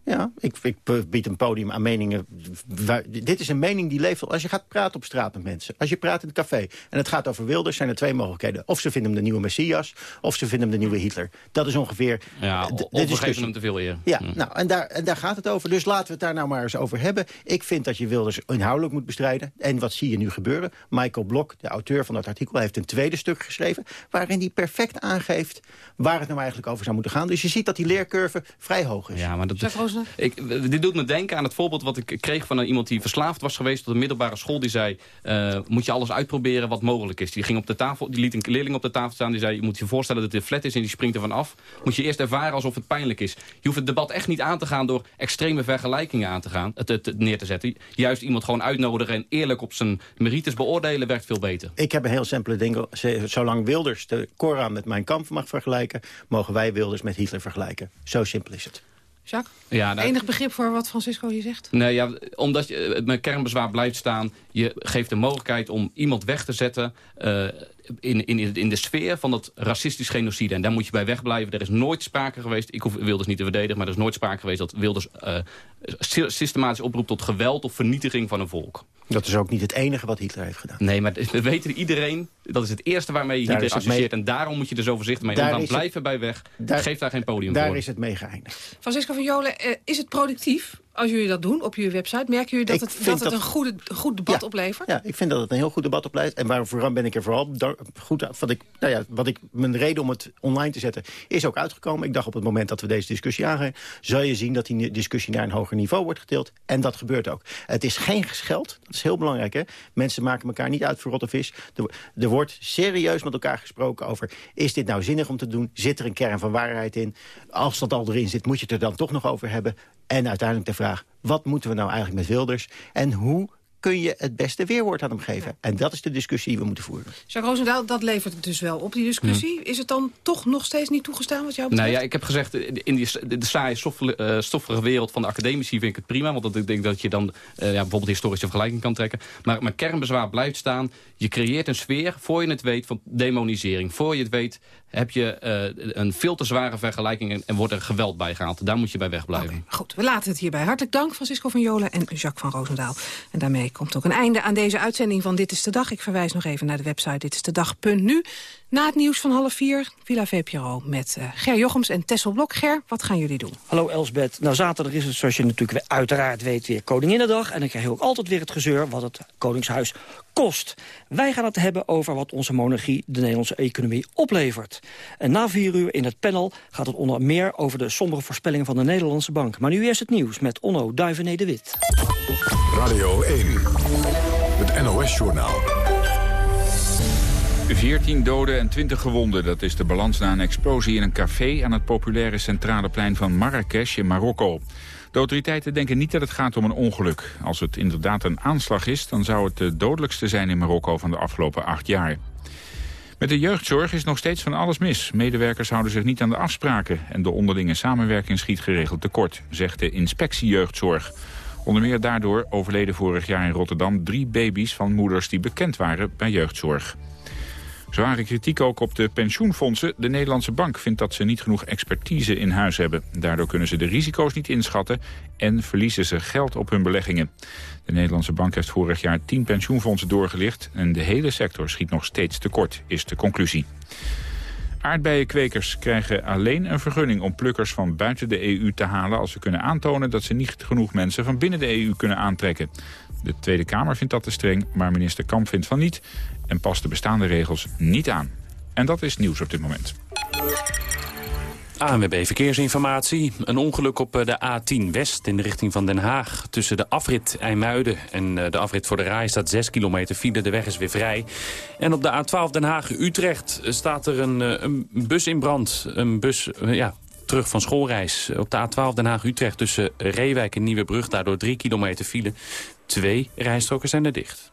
Ja, ik, ik, bied een podium aan meningen. dit is een mening die leeft als je gaat praten op straat met mensen. Als je praat in het café en het gaat over Wilders... zijn er twee mogelijkheden. Of ze vinden hem de nieuwe Messias, of ze vinden hem de nieuwe Hitler. Dat is ongeveer ja, de, de discussie. hem te veel eer. Ja, nou, en daar, en daar gaat het over. Dus laten we het daar nou maar eens over hebben. Ik vind dat je Wilders inhoudelijk moet bestrijden. En wat zie je nu gebeuren? Michael Blok, de auteur van dat artikel, heeft een tweede stuk geschreven... waarin hij perfect aangeeft waar het nou eigenlijk over zou moeten gaan. Dus je ziet dat die leercurve vrij hoog is. Ja, maar dat, ik, dit doet me denken aan het voorbeeld wat ik kreeg van iemand die verslaafd was geweest tot een middelbare school. Die zei, uh, moet je alles uitproberen wat mogelijk is. Die, ging op de tafel, die liet een leerling op de tafel staan. Die zei, je moet je voorstellen dat het een flat is en die springt ervan af. Moet je eerst ervaren alsof het pijnlijk is. Je hoeft het debat echt niet aan te gaan door extreme vergelijkingen aan te gaan, het, het, neer te zetten. Juist iemand gewoon uitnodigen en eerlijk op zijn merites beoordelen werkt veel beter. Ik heb een heel simpele ding. Zolang Wilders de Koran met mijn kamp mag vergelijken, mogen wij Wilders met Hitler vergelijken. Zo simpel is het. Jacques? Ja, nou, Enig begrip voor wat Francisco hier zegt? Nee, ja, omdat je, mijn kernbezwaar blijft staan... je geeft de mogelijkheid om iemand weg te zetten... Uh, in, in, in de sfeer van dat racistisch genocide. En daar moet je bij wegblijven. Er is nooit sprake geweest, ik hoef Wilders niet te verdedigen... maar er is nooit sprake geweest dat Wilders uh, systematisch oproept... tot geweld of vernietiging van een volk. Dat is ook niet het enige wat Hitler heeft gedaan. Nee, maar we weten iedereen, dat is het eerste waarmee je Hitler associeert. En daarom moet je er zo voorzichtig mee omgaan. Blijven bij weg. Daar, Geef daar geen podium daar voor. Daar is het mee geëindigd. Francisco van Jolen, eh, is het productief als jullie dat doen op jullie website? Merken jullie dat het, dat het een goede, goed debat oplevert? Ja, ik vind dat het een heel goed debat oplevert. En waarom ben ik er vooral goed wat ik, nou ja, wat ik, mijn reden om het online te zetten is ook uitgekomen. Ik dacht op het moment dat we deze discussie aangaan... zal je zien dat die discussie naar een hoger niveau wordt getild. En dat gebeurt ook. Het is geen gescheld. Dat is heel belangrijk. Hè? Mensen maken elkaar niet uit voor rotte vis. Er, er wordt serieus met elkaar gesproken over... is dit nou zinnig om te doen? Zit er een kern van waarheid in? Als dat al erin zit, moet je het er dan toch nog over hebben. En uiteindelijk de vraag, wat moeten we nou eigenlijk met Wilders? En hoe kun je het beste weerwoord aan hem geven? En dat is de discussie die we moeten voeren. Jacques Roosendaal, dat levert het dus wel op, die discussie. Is het dan toch nog steeds niet toegestaan wat jou betreft? Nou ja, ik heb gezegd, in die, de saaie, stoffige, stoffige wereld van de academici vind ik het prima. Want ik denk dat je dan uh, ja, bijvoorbeeld historische vergelijking kan trekken. Maar mijn kernbezwaar blijft staan. Je creëert een sfeer, voor je het weet, van demonisering. Voor je het weet heb je uh, een veel te zware vergelijking en, en, wordt er geweld bij gehaald. Daar moet je bij wegblijven. Okay, goed, we laten het hierbij. Hartelijk dank, Francisco van Jolen en Jacques van Roosendaal. En daarmee komt ook een einde aan deze uitzending van Dit is de Dag. Ik verwijs nog even naar de website ditisdedag.nu. Na het nieuws van half vier, Villa VPRO met uh, Ger Jochems en Tessel Blok. Ger, wat gaan jullie doen? Hallo Elsbeth. Nou, zaterdag is het, zoals je natuurlijk uiteraard weet, weer Koninginnedag. En dan krijg je ook altijd weer het gezeur wat het Koningshuis kost. Wij gaan het hebben over wat onze monarchie de Nederlandse economie oplevert. En na vier uur in het panel gaat het onder meer over de sombere voorspellingen van de Nederlandse Bank. Maar nu eerst het nieuws met Onno Duivené de Wit. Radio 1, het NOS-journaal. 14 doden en 20 gewonden, dat is de balans na een explosie in een café... aan het populaire centrale plein van Marrakesh in Marokko. De autoriteiten denken niet dat het gaat om een ongeluk. Als het inderdaad een aanslag is, dan zou het de dodelijkste zijn in Marokko van de afgelopen acht jaar. Met de jeugdzorg is nog steeds van alles mis. Medewerkers houden zich niet aan de afspraken... en de onderlinge samenwerking schiet geregeld tekort, zegt de inspectie jeugdzorg. Onder meer daardoor overleden vorig jaar in Rotterdam drie baby's van moeders die bekend waren bij jeugdzorg. Zware kritiek ook op de pensioenfondsen. De Nederlandse bank vindt dat ze niet genoeg expertise in huis hebben. Daardoor kunnen ze de risico's niet inschatten en verliezen ze geld op hun beleggingen. De Nederlandse bank heeft vorig jaar tien pensioenfondsen doorgelicht... en de hele sector schiet nog steeds tekort, is de conclusie. Aardbeienkwekers krijgen alleen een vergunning om plukkers van buiten de EU te halen... als ze kunnen aantonen dat ze niet genoeg mensen van binnen de EU kunnen aantrekken. De Tweede Kamer vindt dat te streng, maar minister Kamp vindt van niet... en past de bestaande regels niet aan. En dat is nieuws op dit moment. ANWB Verkeersinformatie. Een ongeluk op eh, de A10 West in de richting van Den Haag. Tussen de afrit IJmuiden en eh, de afrit voor de Rai staat 6 kilometer file. De weg is weer vrij. En op de A12 Den Haag-Utrecht staat er een, eh, een bus in brand. Een bus, ja, terug van schoolreis. Op de A12 Den Haag-Utrecht tussen Reewijk en Nieuwebrug. Daardoor 3 kilometer file. Twee rijstroken zijn er dicht.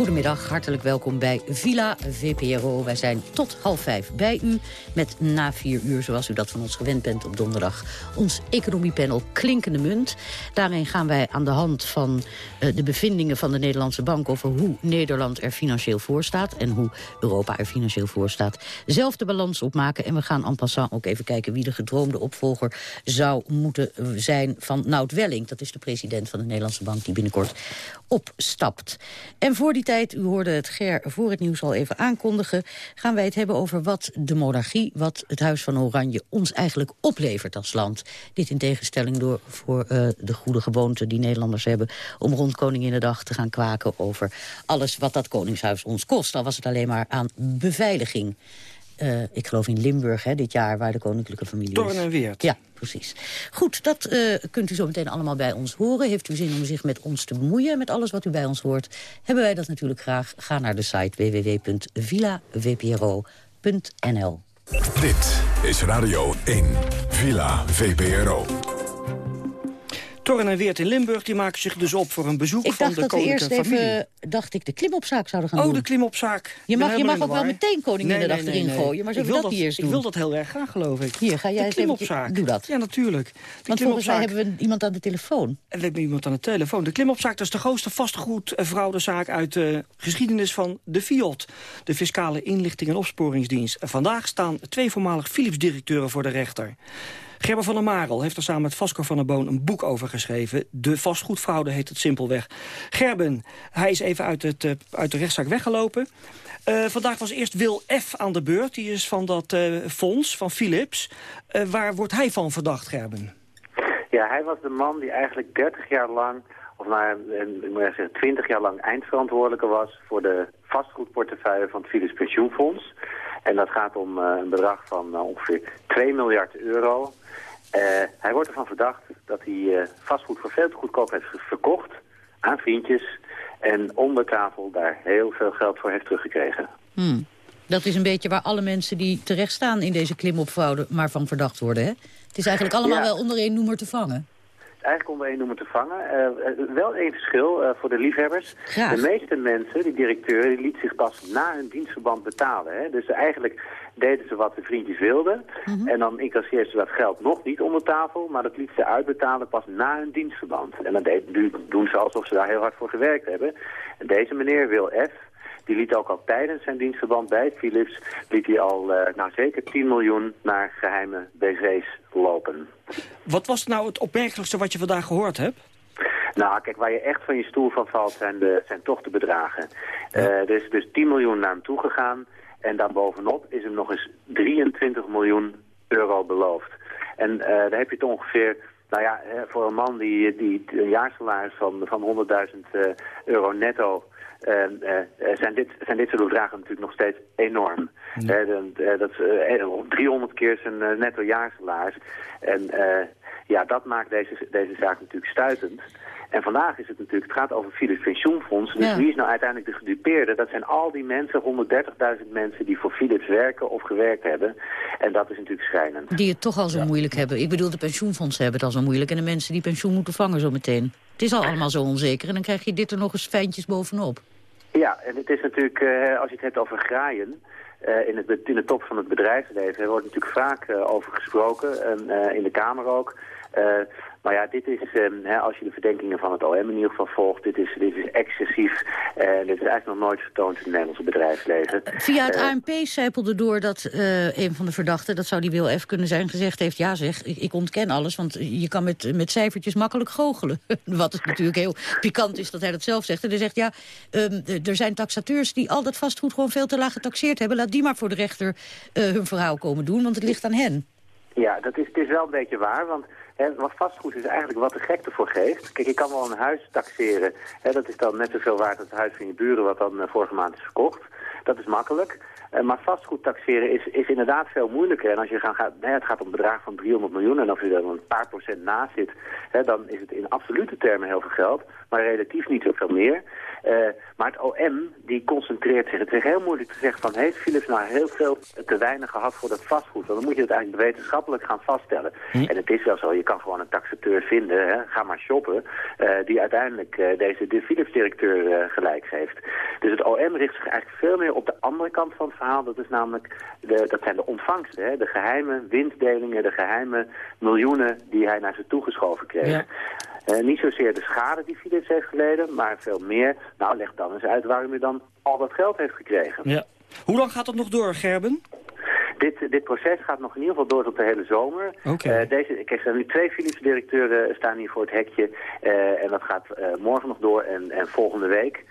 Goedemiddag, hartelijk welkom bij Villa VPRO. Wij zijn tot half vijf bij u met na vier uur, zoals u dat van ons gewend bent op donderdag, ons economiepanel Klinkende Munt. Daarin gaan wij aan de hand van uh, de bevindingen van de Nederlandse Bank over hoe Nederland er financieel voor staat en hoe Europa er financieel voor staat, zelf de balans opmaken. En we gaan en passant ook even kijken wie de gedroomde opvolger zou moeten zijn van Nout Welling. Dat is de president van de Nederlandse Bank die binnenkort opstapt. En voor die u hoorde het Ger voor het nieuws al even aankondigen... gaan wij het hebben over wat de monarchie, wat het Huis van Oranje... ons eigenlijk oplevert als land. Dit in tegenstelling door, voor uh, de goede gewoonte die Nederlanders hebben... om rond Koninginnedag te gaan kwaken over alles wat dat Koningshuis ons kost. Al was het alleen maar aan beveiliging. Uh, ik geloof in Limburg hè, dit jaar, waar de koninklijke familie Torn en Weert. Ja, precies. Goed, dat uh, kunt u zo meteen allemaal bij ons horen. Heeft u zin om zich met ons te bemoeien, met alles wat u bij ons hoort... hebben wij dat natuurlijk graag. Ga naar de site www.villavpro.nl. Dit is Radio 1, Villa VPRO. Torren en Weert in Limburg die maken zich dus op voor een bezoek ik van de koninklijke familie. Ik dacht dat eerst even, dacht ik, de klimopzaak zouden gaan oh, doen. Oh, de klimopzaak. Je mag, je mag ook wel meteen Koninginnedag nee, nee, nee, erin gooien, maar zullen we dat, dat eerst doen? Ik wil dat heel erg graag, geloof ik. Hier, ga jij de klimopzaak. Doe dat. Ja, natuurlijk. De Want volgens mij hebben we iemand aan de telefoon. We hebben iemand aan de telefoon. De klimopzaak dat is de grootste vastgoedfraudezaak uit de geschiedenis van de FIOD. De Fiscale Inlichting en Opsporingsdienst. En vandaag staan twee voormalig Philips-directeuren voor de rechter. Gerber van der Marel heeft er samen met Vasco van der Boon een boek over geschreven. De vastgoedfraude heet het simpelweg. Gerben, hij is even uit, het, uh, uit de rechtszaak weggelopen. Uh, vandaag was eerst Wil F. aan de beurt. Die is van dat uh, fonds, van Philips. waar wordt hij van verdacht, Gerben? Ja, hij was de man die eigenlijk 30 jaar lang, of nou, ik moet zeggen 20 jaar lang eindverantwoordelijke was voor de vastgoedportefeuille van het Philips Pensioenfonds. En dat gaat om uh, een bedrag van uh, ongeveer 2 miljard euro. Uh, hij wordt ervan verdacht dat hij vastgoed voor veel te goedkoop heeft verkocht aan vriendjes. En onder tafel daar heel veel geld voor heeft teruggekregen. Hmm. Dat is een beetje waar alle mensen die terecht staan in deze klimopvouwen maar van verdacht worden. Hè? Het is eigenlijk allemaal ja. wel onder één noemer te vangen eigenlijk onder één noemer te vangen. Uh, wel één verschil uh, voor de liefhebbers. Graag. De meeste mensen, die directeuren, die liet zich pas na hun dienstverband betalen. Hè? Dus eigenlijk deden ze wat de vriendjes wilden. Mm -hmm. En dan incasseerden ze dat geld nog niet onder tafel, maar dat liet ze uitbetalen pas na hun dienstverband. En dan deed, doen ze alsof ze daar heel hard voor gewerkt hebben. En deze meneer Wil F., die liet ook al tijdens zijn dienstverband bij Philips... liet hij al uh, nou zeker 10 miljoen naar geheime BV's lopen. Wat was nou het opmerkelijkste wat je vandaag gehoord hebt? Nou, kijk, waar je echt van je stoel van valt zijn, de, zijn toch de bedragen. Ja. Uh, er is dus 10 miljoen naar hem toegegaan. En daarbovenop is hem nog eens 23 miljoen euro beloofd. En uh, daar heb je het ongeveer... Nou ja, voor een man die, die een jaarsalaris van, van 100.000 euro netto zijn, dit, zijn dit soort bedragen natuurlijk nog steeds enorm. Ja. Uh, dat is 300 keer zijn netto jaarsalaris. En ja, dat maakt deze, deze zaak natuurlijk stuitend. En vandaag is het natuurlijk, het gaat over Philips Pensioenfonds. Dus wie is nou uiteindelijk de gedupeerde? Dat zijn al die mensen, 130.000 mensen die voor Philips werken of gewerkt hebben. En dat is natuurlijk schrijnend. Die het toch al zo moeilijk hebben. Ik bedoel, de pensioenfondsen hebben het al zo moeilijk. En de mensen die pensioen moeten vangen zo meteen. Het is al allemaal zo onzeker. En dan krijg je dit er nog eens fijntjes bovenop. Ja, en het is natuurlijk, uh, als je het hebt over graaien... Uh, in, het, in de top van het bedrijfsleven wordt natuurlijk vaak uh, over gesproken. En in de Kamer ook. Maar ja, dit is, hè, als je de verdenkingen van het OM in ieder geval volgt, dit is, dit is excessief. En dit is eigenlijk nog nooit vertoond in het Nederlandse bedrijfsleven. Via het ANP zijpelde door dat uh, een van de verdachten, dat zou die Wil F kunnen zijn, gezegd heeft... ja zeg, ik, ik, ontken alles, want je kan met, met cijfertjes makkelijk goochelen. Wat natuurlijk heel pikant is dat hij dat zelf zegt. En hij zegt, ja, um, er zijn taxateurs die al dat vastgoed gewoon veel te laag getaxeerd hebben. Laat die maar voor de rechter uh, hun verhaal komen doen, want het ligt aan hen. Ja, dat is, het is wel een beetje waar, want wat vastgoed is eigenlijk wat de gek ervoor geeft. Kijk, je kan wel een huis taxeren. dat is dan net zoveel waard als het huis van je buren wat dan uh, vorige maand is verkocht. Dat is makkelijk. Uh, maar vastgoed taxeren is, is inderdaad veel moeilijker. En als je gaat, gaat het gaat om een bedrag van 300 miljoen. En als je er een paar procent naast zit, dan is het in absolute termen heel veel geld. Maar relatief niet zoveel meer. Uh, maar het OM die concentreert zich. Het is heel moeilijk te zeggen van heeft Philips nou heel veel te weinig gehad voor dat vastgoed. Want dan moet je het eigenlijk wetenschappelijk gaan vaststellen. Hm. En het is wel zo, je kan gewoon een taxateur vinden, hè, ga maar shoppen, uh, die uiteindelijk uh, deze de Philips-directeur gelijk geeft. Dus het OM richt zich eigenlijk veel meer op de andere kant van het verhaal. Dat is namelijk, de, dat zijn de ontvangsten, hè, de geheime winstdelingen, de geheime miljoenen die hij naar zich toegeschoven kreeg. Ja. Uh, niet zozeer de schade die Philips heeft geleden, maar veel meer. Nou, leg dan eens uit waarom u dan al dat geld heeft gekregen. Ja. Hoe lang gaat dat nog door, Gerben? Dit, dit proces gaat nog in ieder geval door tot de hele zomer. Okay. Uh, deze, kijk, er zijn nu twee Philips-directeuren staan hier voor het hekje. Uh, en dat gaat morgen nog door en, en volgende week.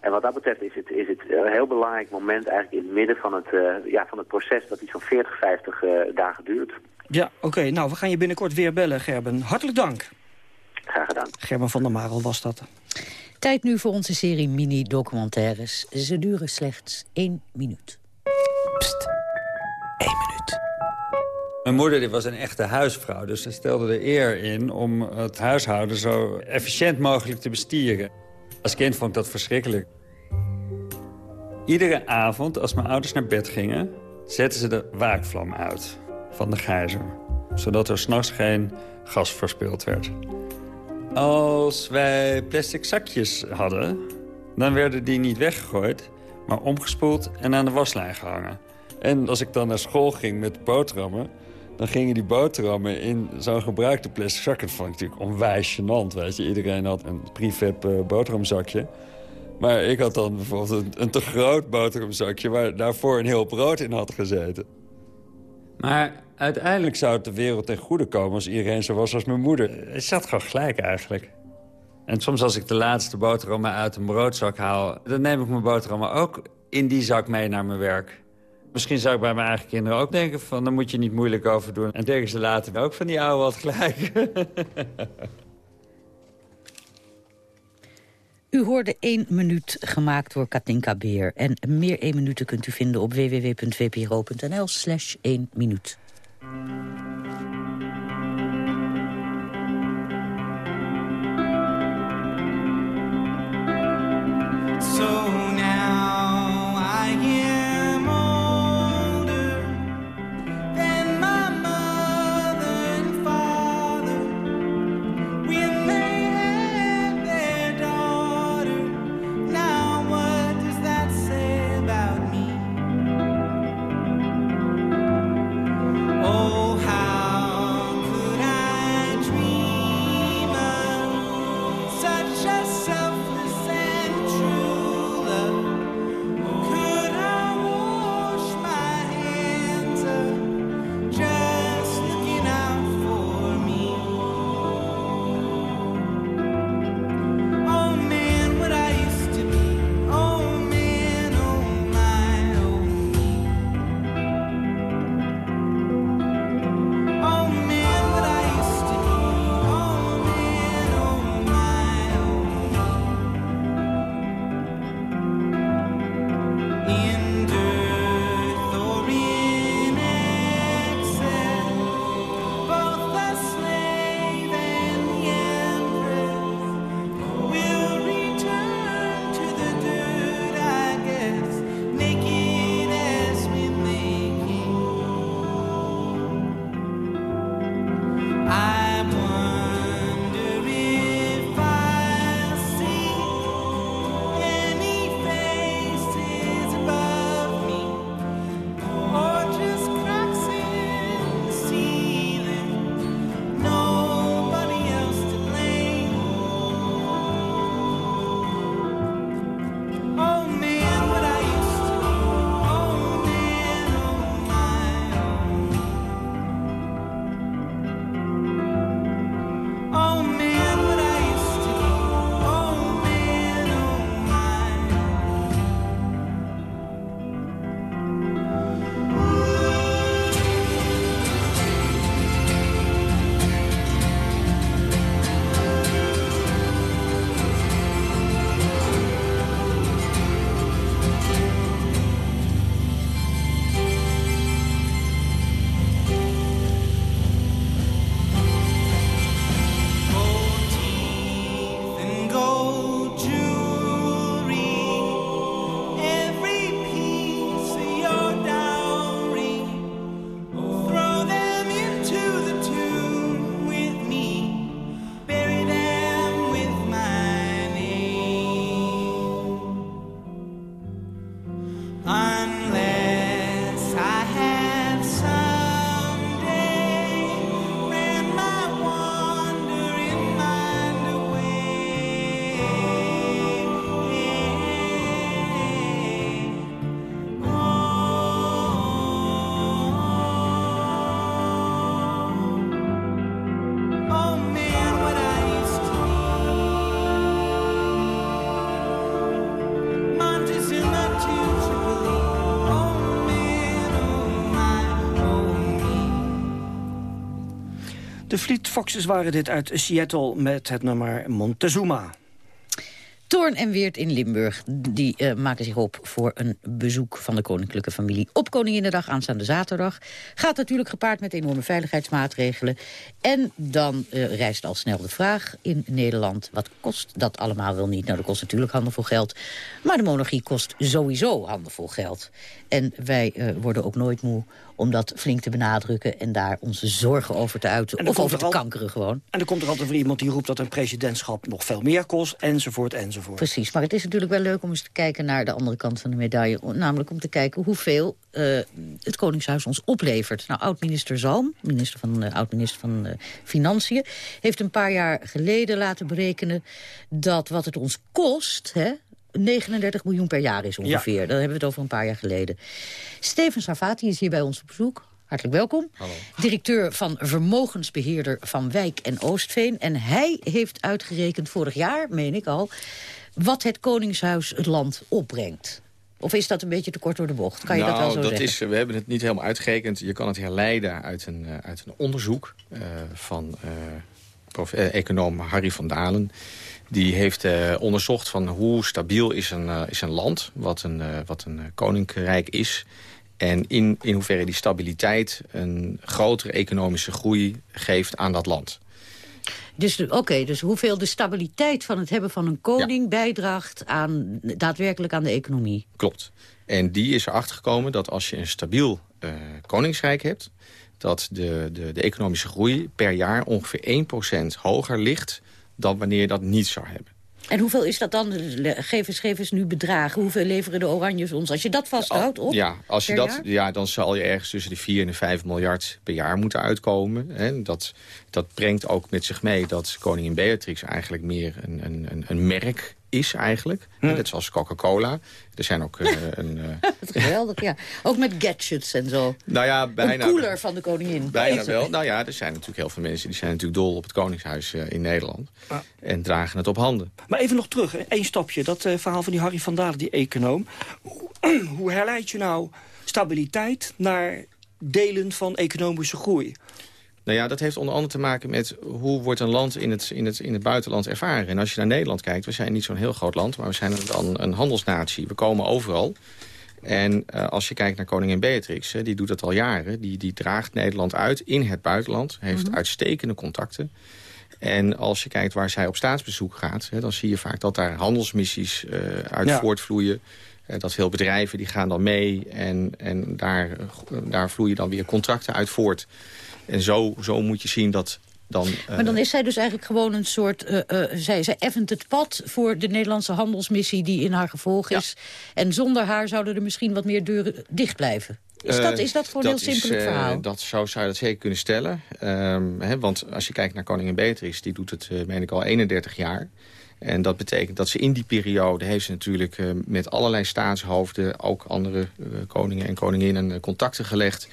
en wat dat betreft is het, is het een heel belangrijk moment eigenlijk in het midden van het, ja, van het proces dat iets van 40, 50 dagen duurt. Ja, oké. Nou, we gaan je binnenkort weer bellen, Gerben. Hartelijk dank. Graag gedaan. Gerben van der Marel was dat. Tijd nu voor onze serie mini-documentaires. Ze duren slechts één minuut. Pst, één minuut. Mijn moeder die was een echte huisvrouw, dus ze stelde de eer in... om het huishouden zo efficiënt mogelijk te bestieren. Als kind vond ik dat verschrikkelijk. Iedere avond, als mijn ouders naar bed gingen... zetten ze de waakvlam uit van de gijzer. Zodat er s'nachts geen gas verspild werd. Als wij plastic zakjes hadden, dan werden die niet weggegooid... maar omgespoeld en aan de waslijn gehangen. En als ik dan naar school ging met boterhammen... dan gingen die boterhammen in zo'n gebruikte plastic zak. Dat vond ik natuurlijk onwijs gênant, weet je. Iedereen had een prefab uh, boterhamzakje. Maar ik had dan bijvoorbeeld een, een te groot boterhamzakje... waar daarvoor een heel brood in had gezeten. Maar uiteindelijk zou het de wereld ten goede komen als iedereen zo was als mijn moeder. Het zat gewoon gelijk eigenlijk. En soms als ik de laatste boterhammen uit een broodzak haal... dan neem ik mijn boterhammen ook in die zak mee naar mijn werk. Misschien zou ik bij mijn eigen kinderen ook denken van... daar moet je niet moeilijk over doen. En tegen ze later ook van die oude wat gelijk. U hoorde één minuut gemaakt door Katinka Beer. En meer één minuten kunt u vinden op www.vpro.nl slash 1 minuut. So Fleet Foxes waren dit uit Seattle met het nummer Montezuma. Toorn en Weert in Limburg die, uh, maken zich op voor een bezoek van de koninklijke familie op Koninginnedag aanstaande zaterdag. Gaat natuurlijk gepaard met enorme veiligheidsmaatregelen. En dan uh, rijst al snel de vraag in Nederland, wat kost dat allemaal wel niet? Nou, dat kost natuurlijk handenvol geld, maar de monarchie kost sowieso handenvol geld. En wij uh, worden ook nooit moe om dat flink te benadrukken... en daar onze zorgen over te uiten, of over te al... kankeren gewoon. En er komt er altijd weer iemand die roept dat een presidentschap nog veel meer kost, enzovoort, enzovoort. Precies, maar het is natuurlijk wel leuk om eens te kijken naar de andere kant van de medaille. Namelijk om te kijken hoeveel uh, het Koningshuis ons oplevert. Nou, oud-minister Zalm, minister van, uh, oud-minister van uh, Financiën... heeft een paar jaar geleden laten berekenen dat wat het ons kost... Hè, 39 miljoen per jaar is ongeveer. Ja. Dan hebben we het over een paar jaar geleden. Steven Savati is hier bij ons op bezoek. Hartelijk welkom. Hallo. Directeur van vermogensbeheerder van Wijk en Oostveen. En hij heeft uitgerekend vorig jaar, meen ik al... wat het Koningshuis het land opbrengt. Of is dat een beetje te kort door de bocht? Kan je nou, dat wel zo dat zeggen? Is, we hebben het niet helemaal uitgerekend. Je kan het herleiden uit een, uh, uit een onderzoek uh, van uh, prof, econoom Harry van Dalen. Die heeft uh, onderzocht van hoe stabiel is een, uh, is een land, wat een, uh, wat een koninkrijk is. En in, in hoeverre die stabiliteit een grotere economische groei geeft aan dat land. Dus, Oké, okay, dus hoeveel de stabiliteit van het hebben van een koning ja. bijdraagt aan, daadwerkelijk aan de economie. Klopt. En die is erachter gekomen dat als je een stabiel koningsrijk hebt... dat de, de, de economische groei per jaar ongeveer 1% hoger ligt dan wanneer je dat niet zou hebben. En hoeveel is dat dan? Geef nu bedragen. Hoeveel leveren de Oranjes ons? Als je dat vasthoudt op Ja, als je dat, jaar? ja dan zal je ergens tussen de 4 en de 5 miljard per jaar moeten uitkomen. En dat, dat brengt ook met zich mee dat koningin Beatrix eigenlijk meer een, een, een merk is eigenlijk. Hm. Net zoals Coca-Cola. Er zijn ook uh, een... Uh... Geweldig, ja. Ook met gadgets en zo. Nou ja, bijna... Een koeler van de koningin. Bijna wel. Nou ja, er zijn natuurlijk heel veel mensen... die zijn natuurlijk dol op het Koningshuis uh, in Nederland. Ah. En dragen het op handen. Maar even nog terug, één stapje. Dat verhaal van die Harry van Dalen, die econoom. Hoe, hoe herleid je nou stabiliteit naar delen van economische groei? Nou ja, dat heeft onder andere te maken met hoe wordt een land in het, in het, in het buitenland ervaren. En als je naar Nederland kijkt, we zijn niet zo'n heel groot land, maar we zijn dan een handelsnatie. We komen overal. En uh, als je kijkt naar koningin Beatrix, hè, die doet dat al jaren. Die, die draagt Nederland uit in het buitenland, heeft mm -hmm. uitstekende contacten. En als je kijkt waar zij op staatsbezoek gaat, hè, dan zie je vaak dat daar handelsmissies uh, uit ja. voortvloeien. Uh, dat veel bedrijven die gaan dan mee en, en daar, daar vloeien dan weer contracten uit voort. En zo, zo moet je zien dat dan... Maar dan is zij dus eigenlijk gewoon een soort... Uh, uh, zij, zij effent het pad voor de Nederlandse handelsmissie die in haar gevolg is. Ja. En zonder haar zouden er misschien wat meer deuren dicht blijven. Is, dat, is dat gewoon een heel simpel verhaal? Dat zou, zou je dat zeker kunnen stellen. Um, hè, want als je kijkt naar koningin Beatrix, die doet het, meen ik, al 31 jaar. En dat betekent dat ze in die periode heeft ze natuurlijk uh, met allerlei staatshoofden... ook andere uh, koningen en koninginnen uh, contacten gelegd.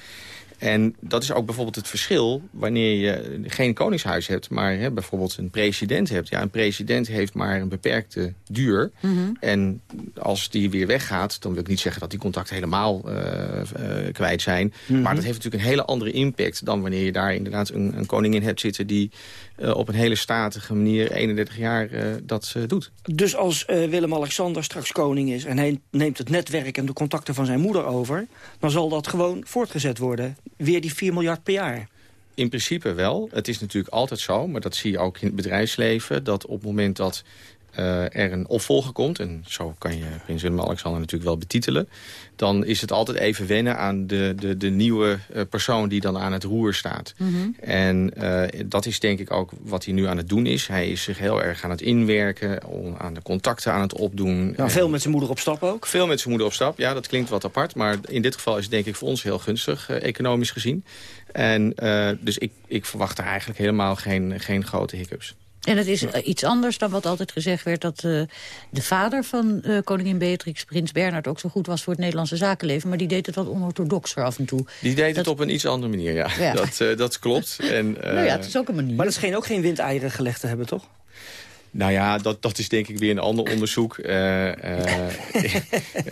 En dat is ook bijvoorbeeld het verschil wanneer je geen koningshuis hebt... maar hè, bijvoorbeeld een president hebt. Ja, een president heeft maar een beperkte duur. Mm -hmm. En als die weer weggaat, dan wil ik niet zeggen dat die contacten helemaal uh, uh, kwijt zijn. Mm -hmm. Maar dat heeft natuurlijk een hele andere impact... dan wanneer je daar inderdaad een, een koningin hebt zitten... die uh, op een hele statige manier 31 jaar dat doet. Dus als Willem-Alexander straks koning is... en hij neemt het netwerk en de contacten van zijn moeder over... dan zal dat gewoon voortgezet worden weer die 4 miljard per jaar? In principe wel. Het is natuurlijk altijd zo, maar dat zie je ook in het bedrijfsleven... dat op het moment dat er een opvolger komt... en zo kan je prins Willem-Alexander natuurlijk wel betitelen... dan is het altijd even wennen aan de, de, de nieuwe uh, persoon die dan aan het roer staat. Mm -hmm. En uh, dat is denk ik ook wat hij nu aan het doen is. Hij is zich heel erg aan het inwerken, om, aan de contacten aan het opdoen. Ja, veel met zijn moeder op stap ook? Veel met zijn moeder op stap, ja, dat klinkt wat apart. Maar in dit geval is het denk ik voor ons heel gunstig, economisch gezien. En dus ik, ik verwacht er eigenlijk helemaal geen, geen grote hiccups. En het is uh, iets anders dan wat altijd gezegd werd... dat uh, de vader van uh, koningin Beatrix, prins Bernhard... ook zo goed was voor het Nederlandse zakenleven. Maar die deed het wat onorthodoxer af en toe. Die deed dat... het op een iets andere manier, ja. ja. Dat, dat klopt. En, nou ja, het is ook een manier. Maar dat scheen ook geen windeieren gelegd te hebben, toch? Nou ja, dat, dat is denk ik weer een ander onderzoek.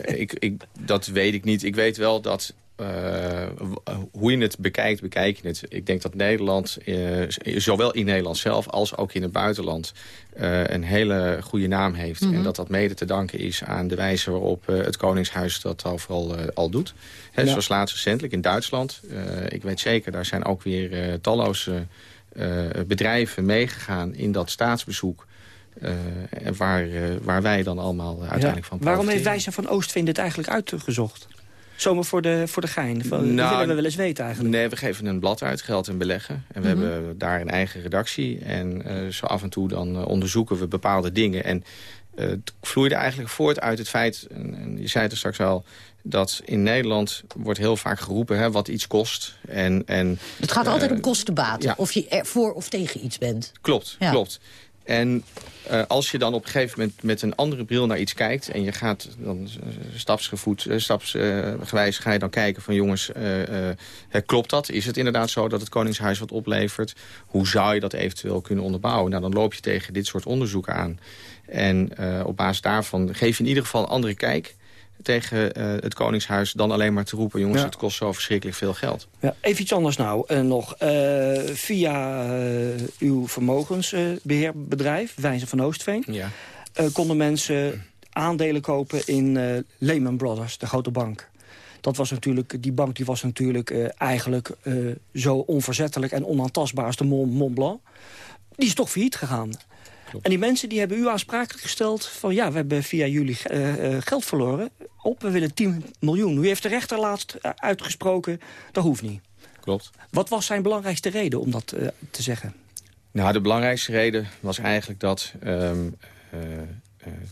ik, ik, dat weet ik niet. Ik weet wel dat eh, hoe je het bekijkt, bekijk je het. Ik denk dat Nederland, eh, zowel in Nederland zelf als ook in het buitenland... eh, een hele goede naam heeft. Mhm. En dat dat mede te danken is aan de wijze waarop het Koningshuis dat overal al doet. Hè, Ja. Zoals laatst recentelijk in Duitsland. Ik weet zeker, daar zijn ook weer talloze bedrijven meegegaan in dat staatsbezoek... waar, waar wij dan allemaal uiteindelijk van Waarom heeft profiteren. Wijzer van Oostveen dit eigenlijk uitgezocht? Zomaar voor de, voor de gein. Van, dat Nou, willen we wel eens weten eigenlijk. Nee, we geven een blad uit, geld en beleggen. En we Mhm. hebben daar een eigen redactie. En eh, zo af en toe dan eh, onderzoeken we bepaalde dingen. En eh, het vloeide eigenlijk voort uit het feit... En, en je zei het er straks al... dat in Nederland wordt heel vaak geroepen hè, wat iets kost. En, en, Het gaat altijd om kostenbaten. ja. Of je er voor of tegen iets bent. Klopt, Ja. klopt. En eh, als je dan op een gegeven moment met een andere bril naar iets kijkt... en je gaat dan eh, stapsgevoed, eh, stapsgewijs ga je dan kijken van... jongens, klopt dat? Is het inderdaad zo dat het Koningshuis wat oplevert? Hoe zou je dat eventueel kunnen onderbouwen? Nou, dan loop je tegen dit soort onderzoeken aan. En op basis daarvan geef je in ieder geval een andere kijk tegen eh, het Koningshuis... dan alleen maar te roepen, jongens, Ja. het kost zo verschrikkelijk veel geld. Ja, even iets anders nou eh, nog. Eh, via uw vermogensbeheerbedrijf, Wijzer van Oostveen... Ja. konden mensen aandelen kopen in eh, Lehman Brothers, de grote bank. Dat was natuurlijk, die bank die was natuurlijk eigenlijk zo onverzettelijk en onaantastbaar als de Mont, Mont Blanc. Die is toch failliet gegaan. En die mensen die hebben u aansprakelijk gesteld van... ja, we hebben via jullie eh, eh, geld verloren op, we willen 10 miljoen. U heeft de rechter laatst eh, uitgesproken, dat hoeft niet. Klopt. Wat was zijn belangrijkste reden om dat te zeggen? Nou, de belangrijkste reden was eigenlijk dat ehm, eh, eh,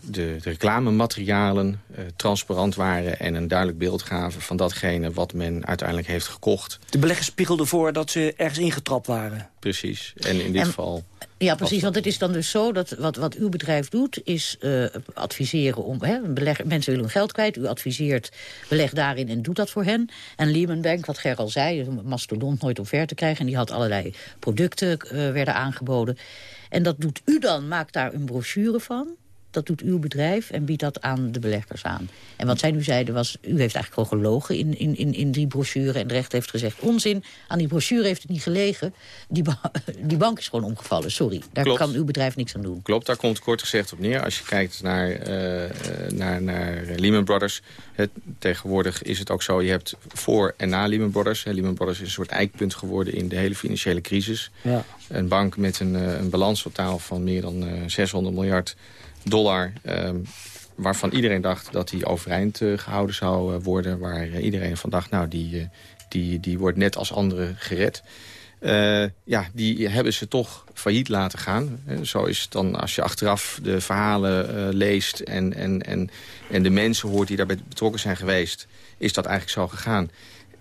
de, de reclamematerialen eh, transparant waren... en een duidelijk beeld gaven van datgene wat men uiteindelijk heeft gekocht. De beleggers spiegelden voor dat ze ergens ingetrapt waren. Precies. En in dit En- geval... Ja, precies. Want het is dan dus zo dat wat, wat uw bedrijf doet... is eh, adviseren om... Hè, mensen willen hun geld kwijt. U adviseert, beleg daarin en doet dat voor hen. En Lehman Bank, wat Ger al zei... een mastodont nooit omver te krijgen. En die had allerlei producten eh, werden aangeboden. En dat doet u dan, maakt daar een brochure van... Dat doet uw bedrijf en biedt dat aan de beleggers aan. En wat zij nu zeiden was, u heeft eigenlijk gewoon gelogen in, in, in, in die brochure. En de rechter heeft gezegd, onzin, aan die brochure heeft het niet gelegen. Die, ba- die bank is gewoon omgevallen, sorry. Daar Klopt. kan uw bedrijf niks aan doen. Klopt, daar komt het kort gezegd op neer. Als je kijkt naar, eh, eh, naar, naar Lehman Brothers... Het, tegenwoordig is het ook zo, je hebt voor en na Lehman Brothers... Hè, Lehman Brothers is een soort eikpunt geworden in de hele financiële crisis. Ja. Een bank met een, eh, een balans totaal van meer dan eh, 600 miljard dollar... ehm, waarvan iedereen dacht dat die overeind eh, gehouden zou eh, worden. Waar eh, iedereen van dacht, nou, die, die, die wordt net als anderen gered. Ja, die hebben ze toch failliet laten gaan. Zo is het dan als je achteraf de verhalen leest... En, en, en, en de mensen hoort die daarbij betrokken zijn geweest... is dat eigenlijk zo gegaan.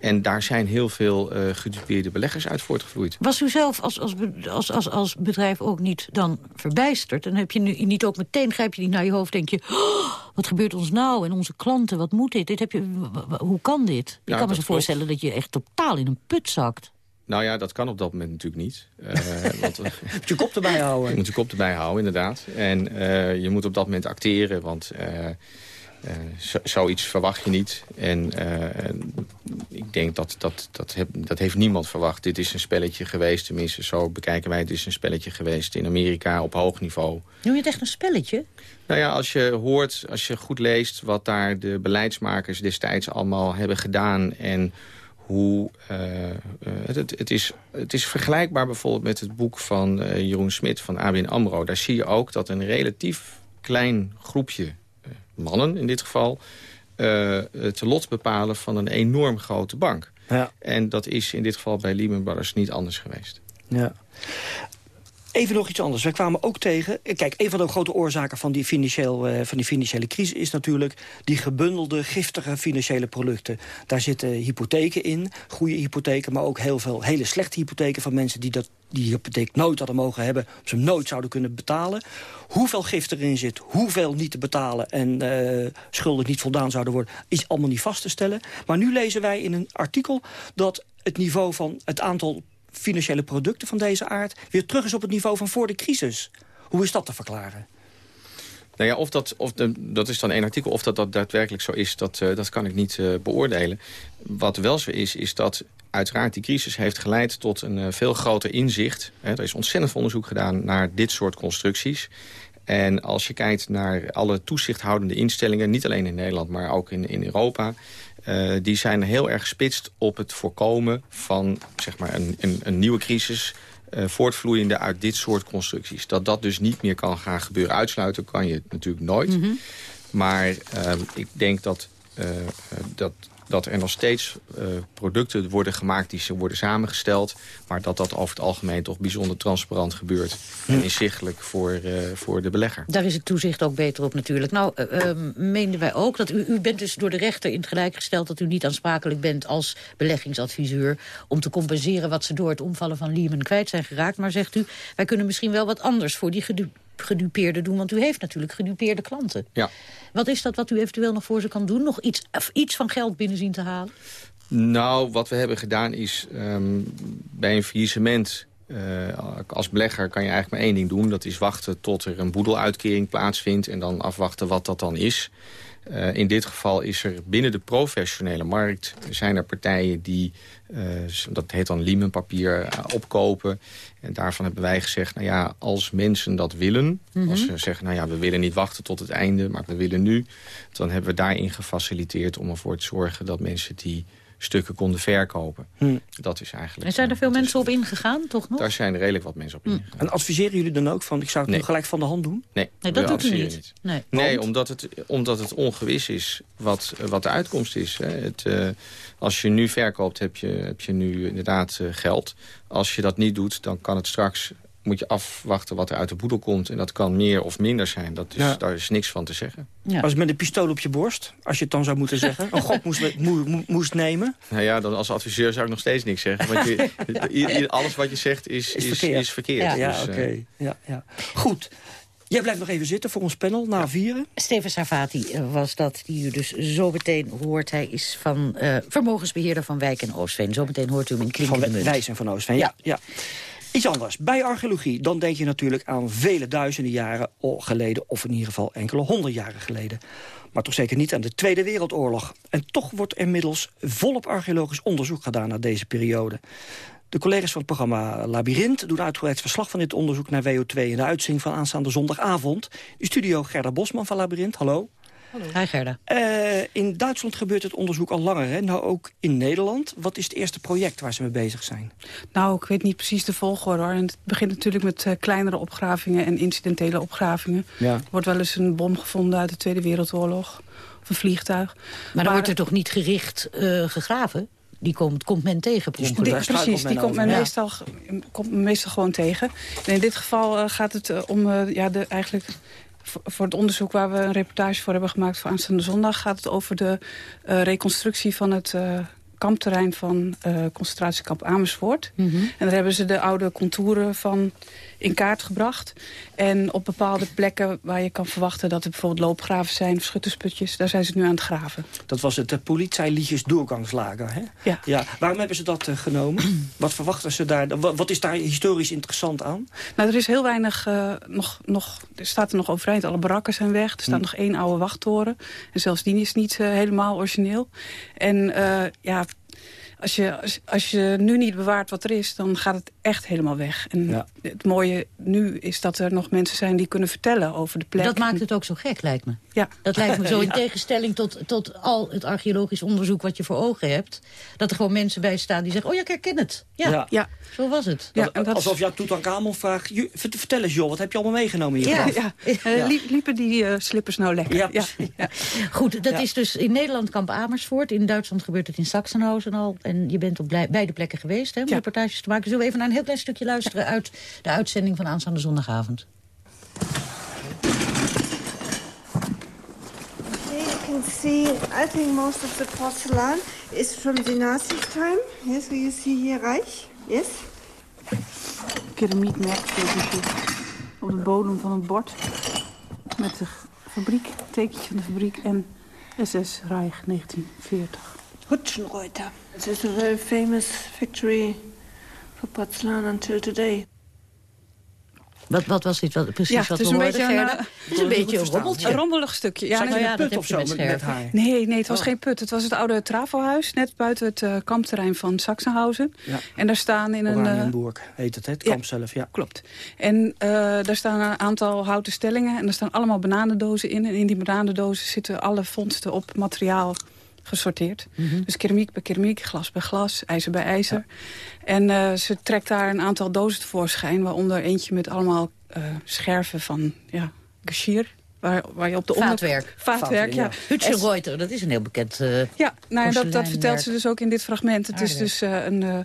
En daar zijn heel veel eh gedupeerde beleggers uit voortgevloeid. Was u zelf als, als, als, als, als bedrijf ook niet dan verbijsterd? En heb je nu niet ook meteen, grijp je niet naar je hoofd, denk je... "Oh, wat gebeurt ons nou en onze klanten, wat moet dit? dit heb je, hoe kan dit? Ik Ja, kan me zo voorstellen dat je echt totaal in een put zakt. Nou ja, dat kan op dat moment natuurlijk niet. Eh, want, Moet je kop erbij houden. Je moet je kop erbij houden, inderdaad. En eh, je moet op dat moment acteren, want zoiets verwacht je niet. En eh, en ik denk dat dat, dat, heb, dat heeft niemand verwacht. Dit is een spelletje geweest, tenminste zo bekijken wij. Het is een spelletje geweest in Amerika op hoog niveau. Noem je het echt een spelletje? Nou ja, als je hoort, als je goed leest wat daar de beleidsmakers destijds allemaal hebben gedaan... en hoe... eh, eh, het, het, het is, het is vergelijkbaar bijvoorbeeld met het boek van eh, Jeroen Smit van ABN AMRO. Daar zie je ook dat een relatief klein groepje eh, mannen in dit geval... eh, het lot bepalen van een enorm grote bank. Ja. En dat is in dit geval bij Lehman Brothers niet anders geweest. Ja. Even nog iets anders. We kwamen ook tegen... Kijk, een van de grote oorzaken van die, financieel, eh, van die financiële crisis... is natuurlijk die gebundelde, giftige financiële producten. Daar zitten hypotheken in, goede hypotheken... maar ook heel veel hele slechte hypotheken van mensen... die dat, die hypotheek nooit hadden mogen hebben... ze nooit zouden kunnen betalen. Hoeveel gif erin zit, hoeveel niet te betalen... en eh, schulden niet voldaan zouden worden... is allemaal niet vast te stellen. Maar nu lezen wij in een artikel dat het niveau van het aantal financiële producten van deze aard... weer terug is op het niveau van voor de crisis. Hoe is dat te verklaren? Nou ja, of dat, of de, dat is dan één artikel. Of dat, dat daadwerkelijk zo is, dat, eh, dat kan ik niet eh, beoordelen. Wat wel zo is, is dat uiteraard die crisis heeft geleid tot een eh, veel groter inzicht. Hè, er is ontzettend veel onderzoek gedaan naar dit soort constructies. En als je kijkt naar alle toezichthoudende instellingen... niet alleen in Nederland, maar ook in, in Europa... Uh, die zijn heel erg gespitst op het voorkomen van zeg maar, een, een, een nieuwe crisis... Uh, voortvloeiende uit dit soort constructies. Dat dat dus niet meer kan gaan gebeuren. Uitsluiten kan je natuurlijk nooit. Mm -hmm. Maar uh, ik denk dat, dat dat er nog steeds uh, producten worden gemaakt die ze worden samengesteld. Maar dat dat over het algemeen toch bijzonder transparant gebeurt. Hm. En inzichtelijk voor, uh, voor de belegger. Daar is het toezicht ook beter op natuurlijk. Nou, uh, meenden wij ook dat u, u bent dus door de rechter in het gelijk gesteld... dat u niet aansprakelijk bent als beleggingsadviseur... om te compenseren wat ze door het omvallen van Lehman kwijt zijn geraakt. Maar zegt u, wij kunnen misschien wel wat anders voor die gedupeerde doen? Want u heeft natuurlijk gedupeerde klanten. Ja. Wat is dat wat u eventueel nog voor ze kan doen? Nog iets, iets van geld binnen zien te halen? Nou, wat we hebben gedaan is um, bij een faillissement... Uh, als belegger kan je eigenlijk maar één ding doen. Dat is wachten tot er een boedeluitkering plaatsvindt... en dan afwachten wat dat dan is. Uh, in dit geval is er binnen de professionele markt... zijn er partijen die, uh, dat heet dan Lehman-papier, opkopen. En daarvan hebben wij gezegd, nou ja, als mensen dat willen... Mm -hmm. als ze zeggen, nou ja, we willen niet wachten tot het einde... maar we willen nu, dan hebben we daarin gefaciliteerd... om ervoor te zorgen dat mensen die stukken konden verkopen. Hm. Dat is eigenlijk... En zijn er veel mensen op ingegaan, toch nog? Daar zijn er redelijk wat mensen op hm. ingegaan. En adviseren jullie dan ook van, ik zou het nee. nu gelijk van de hand doen? Nee, nee dat doet u niet. niet. Nee, nee omdat, het, omdat het ongewis is wat, wat de uitkomst is. Hè. Het, uh, als je nu verkoopt, heb je, heb je nu inderdaad uh, geld. Als je dat niet doet, dan kan het straks moet je afwachten wat er uit de boedel komt. En dat kan meer of minder zijn. Dat is, ja. Daar is niks van te zeggen. Ja. Als met een pistool op je borst, als je het dan zou moeten zeggen. een gok moest, mo moest nemen. Nou ja, dan als adviseur zou ik nog steeds niks zeggen. Want je, alles wat je zegt is, is, is verkeerd. Is verkeerd ja, dus, ja oké. Okay. Ja, ja. Goed. Jij blijft nog even zitten voor ons panel, na vieren. Steven Sarvati was dat, die u dus zo meteen hoort. Hij is van uh, vermogensbeheerder van Wijk en Oostveen. Zometeen hoort u hem in Klinkende Van Wijs en van Oostveen, ja. ja. Iets anders. Bij archeologie, dan denk je natuurlijk aan vele duizenden jaren geleden... of in ieder geval enkele honderd jaren geleden. Maar toch zeker niet aan de Tweede Wereldoorlog. En toch wordt inmiddels volop archeologisch onderzoek gedaan naar deze periode. De collega's van het programma Labyrinth doen uitgebreid verslag van dit onderzoek naar WO2 in de uitzending van aanstaande zondagavond. In studio Gerda Bosman van Labyrinth, hallo. Hallo. Hi Gerda. Uh, in Duitsland gebeurt het onderzoek al langer, hè? nou ook in Nederland. Wat is het eerste project waar ze mee bezig zijn? Nou, ik weet niet precies de volgorde hoor. En het begint natuurlijk met uh, kleinere opgravingen en incidentele opgravingen. Ja. Er wordt wel eens een bom gevonden uit de Tweede Wereldoorlog. Of een vliegtuig. Maar, maar dan wordt er toch niet gericht uh, gegraven? Die komt, komt men tegen, die, Precies, die komt men, ja. meestal, komt men meestal gewoon tegen. En in dit geval gaat het om ja, de, eigenlijk voor het onderzoek waar we een reportage voor hebben gemaakt... voor aanstaande zondag gaat het over de uh, reconstructie van het uh, kampterrein van uh, concentratiekamp Amersfoort. Mhm. Mm -hmm. En daar hebben ze de oude contouren van in kaart gebracht. En op bepaalde plekken waar je kan verwachten dat er bijvoorbeeld loopgraven zijn... of schuttersputjes, daar zijn ze nu aan het graven. Dat was het uh, politieliedjes doorgangslager, hè? Ja. ja. Waarom hebben ze dat uh, genomen? wat verwachten ze daar? Wat, is daar historisch interessant aan? Nou, er is heel weinig... Uh, nog, nog, er staat er nog overeind. Alle barakken zijn weg. Er staat hm. nog één oude wachttoren. En zelfs die is niet helemaal origineel. En ja... Als je, als, als, je nu niet bewaart wat er is, dan gaat het echt helemaal weg. En ja. het mooie nu is dat er nog mensen zijn die kunnen vertellen over de plek. Dat maakt het ook zo gek, lijkt me. Ja. Dat lijkt me zo in tegenstelling tot, tot al het archeologisch onderzoek wat je voor ogen hebt. Dat er gewoon mensen bij staan die zeggen, oh ja, ik herken het. Ja, ja. ja. zo was het. Ja, dat Alsof je aan Toetankhamon vraagt, vertel eens joh, wat heb je allemaal meegenomen hier? Ja, ja. Uh, liepen die uh, slippers nou lekker? Ja, ja. ja. Goed, dat is dus in Nederland kamp Amersfoort. In Duitsland gebeurt het in Sachsenhausen al. En je bent op beide plekken geweest hè, om reportages te maken. Zullen we even naar een heel klein stukje luisteren uit de uitzending van aanstaande zondagavond? you can see, I think most of the porcelain is from the Nazi time. Yes, so you see here Reich. Yes. Op de bodem van het bord. Met de fabriek, tekentje van de fabriek en SS Reich 1940. Hutschenreuter. This is a very famous factory for porcelain until today. Wat, wat was dit wat, precies Ja, wat het is we een hoorden, beetje een, Gerda? eh, Het is een beetje een rommeltje. Een rommelig stukje. Ja, nou ja, een put of zo met haar? Nee, nee, het was Oh. geen put. Het was het oude Travohuis, net buiten het eh, kampterrein van Sachsenhausen. Ja. En daar staan in een... eh, Oranienburg heet het, het kamp zelf. Ja. Klopt. En eh, daar staan een aantal houten stellingen en er staan allemaal bananendozen in. En in die bananendozen zitten alle vondsten op materiaal gesorteerd. Mhm. Dus keramiek bij keramiek, glas bij glas, ijzer bij ijzer. En eh, ze trekt daar een aantal dozen tevoorschijn... waaronder eentje met allemaal eh, scherven van ja, geschirr. Waar, waar je op de onder- Vaatwerk. Vaatwerk, ja. Hutschenreuter, dat is een heel bekend eh Ja, nou, dat, dat vertelt ze dus ook in dit fragment. Het is dus eh, een, eh,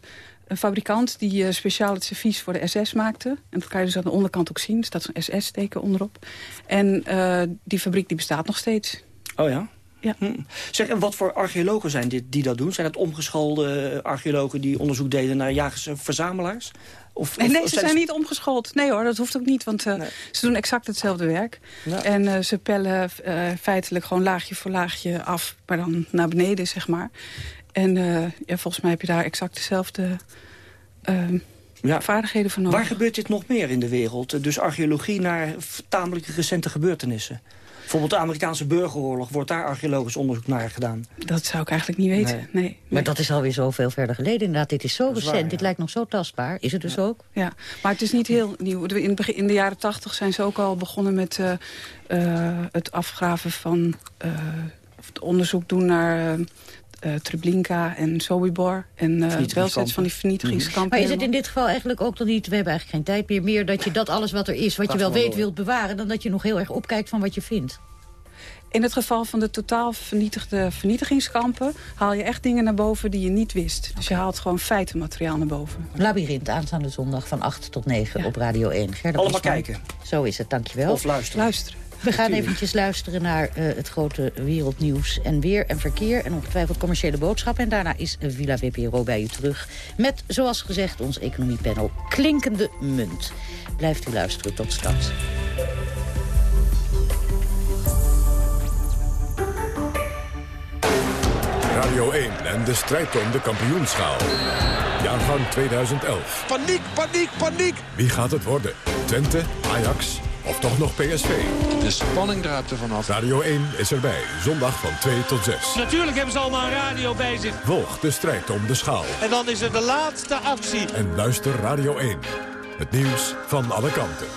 een fabrikant die eh, speciaal het servies voor de SS maakte. En dat kan je dus aan de onderkant ook zien. Er staat zo'n SS-teken onderop. En eh, die fabriek die bestaat nog steeds. Oh ja? Ja. Hm. Zeg, en wat voor archeologen zijn dit die dat doen? Zijn het omgeschoolde archeologen die onderzoek deden naar jagers en verzamelaars? Of, Nee, of- nee, of ze zijn niet omgeschoold. Nee hoor, dat hoeft ook niet, want eh, ze doen exact hetzelfde werk. Ja. En eh, ze pellen eh, feitelijk gewoon laagje voor laagje af, maar dan naar beneden, zeg maar. En eh, ja, volgens mij heb je daar exact dezelfde eh, vaardigheden voor nodig. Waar gebeurt dit nog meer in de wereld? Dus archeologie naar tamelijk recente gebeurtenissen. Bijvoorbeeld de Amerikaanse burgeroorlog. Wordt daar archeologisch onderzoek naar gedaan? Dat zou ik eigenlijk niet weten. Nee. Maar dat is alweer zoveel verder geleden inderdaad. Dit is zo Dat is recent, waar, dit ja. lijkt nog zo tastbaar. Is het dus ook? Ja, maar het is niet heel nieuw. In, het begin, in de jaren tachtig zijn ze ook al begonnen met eh, eh, het afgraven van... eh, of het onderzoek doen naar eh, Treblinka en Sobibor. En eh Belzets van die vernietigingskampen. Maar is het in dit geval eigenlijk ook dan niet... we hebben eigenlijk geen tijd meer, meer dat je dat alles wat er is... wat je wel weet wilt bewaren... dan dat je nog heel erg opkijkt van wat je vindt? In het geval van de totaal vernietigde vernietigingskampen... haal je echt dingen naar boven die je niet wist. Dus je haalt gewoon feitenmateriaal naar boven. Labyrinth, aanstaande zondag van 8 tot 9 op Radio 1. Gerda Allemaal kijken. Zo is het, dankjewel. Of luisteren. Luisteren. We gaan eventjes luisteren naar eh, het grote wereldnieuws en weer en verkeer... en ongetwijfeld commerciële boodschappen. En daarna is Villa VPRO bij u terug met, zoals gezegd, ons economiepanel Klinkende Munt. Blijft u luisteren, tot straks. Radio 1 en de strijd om de kampioenschaal. Jaargang 2011. Paniek, paniek, paniek! Wie gaat het worden? Twente, Ajax of toch nog PSV? De spanning druipt er vanaf. Radio 1 is erbij, zondag van 2 tot 6. Natuurlijk hebben ze allemaal een radio bij zich. Volg de strijd om de schaal. En dan is er de laatste actie. En luister Radio 1. Het nieuws van alle kanten.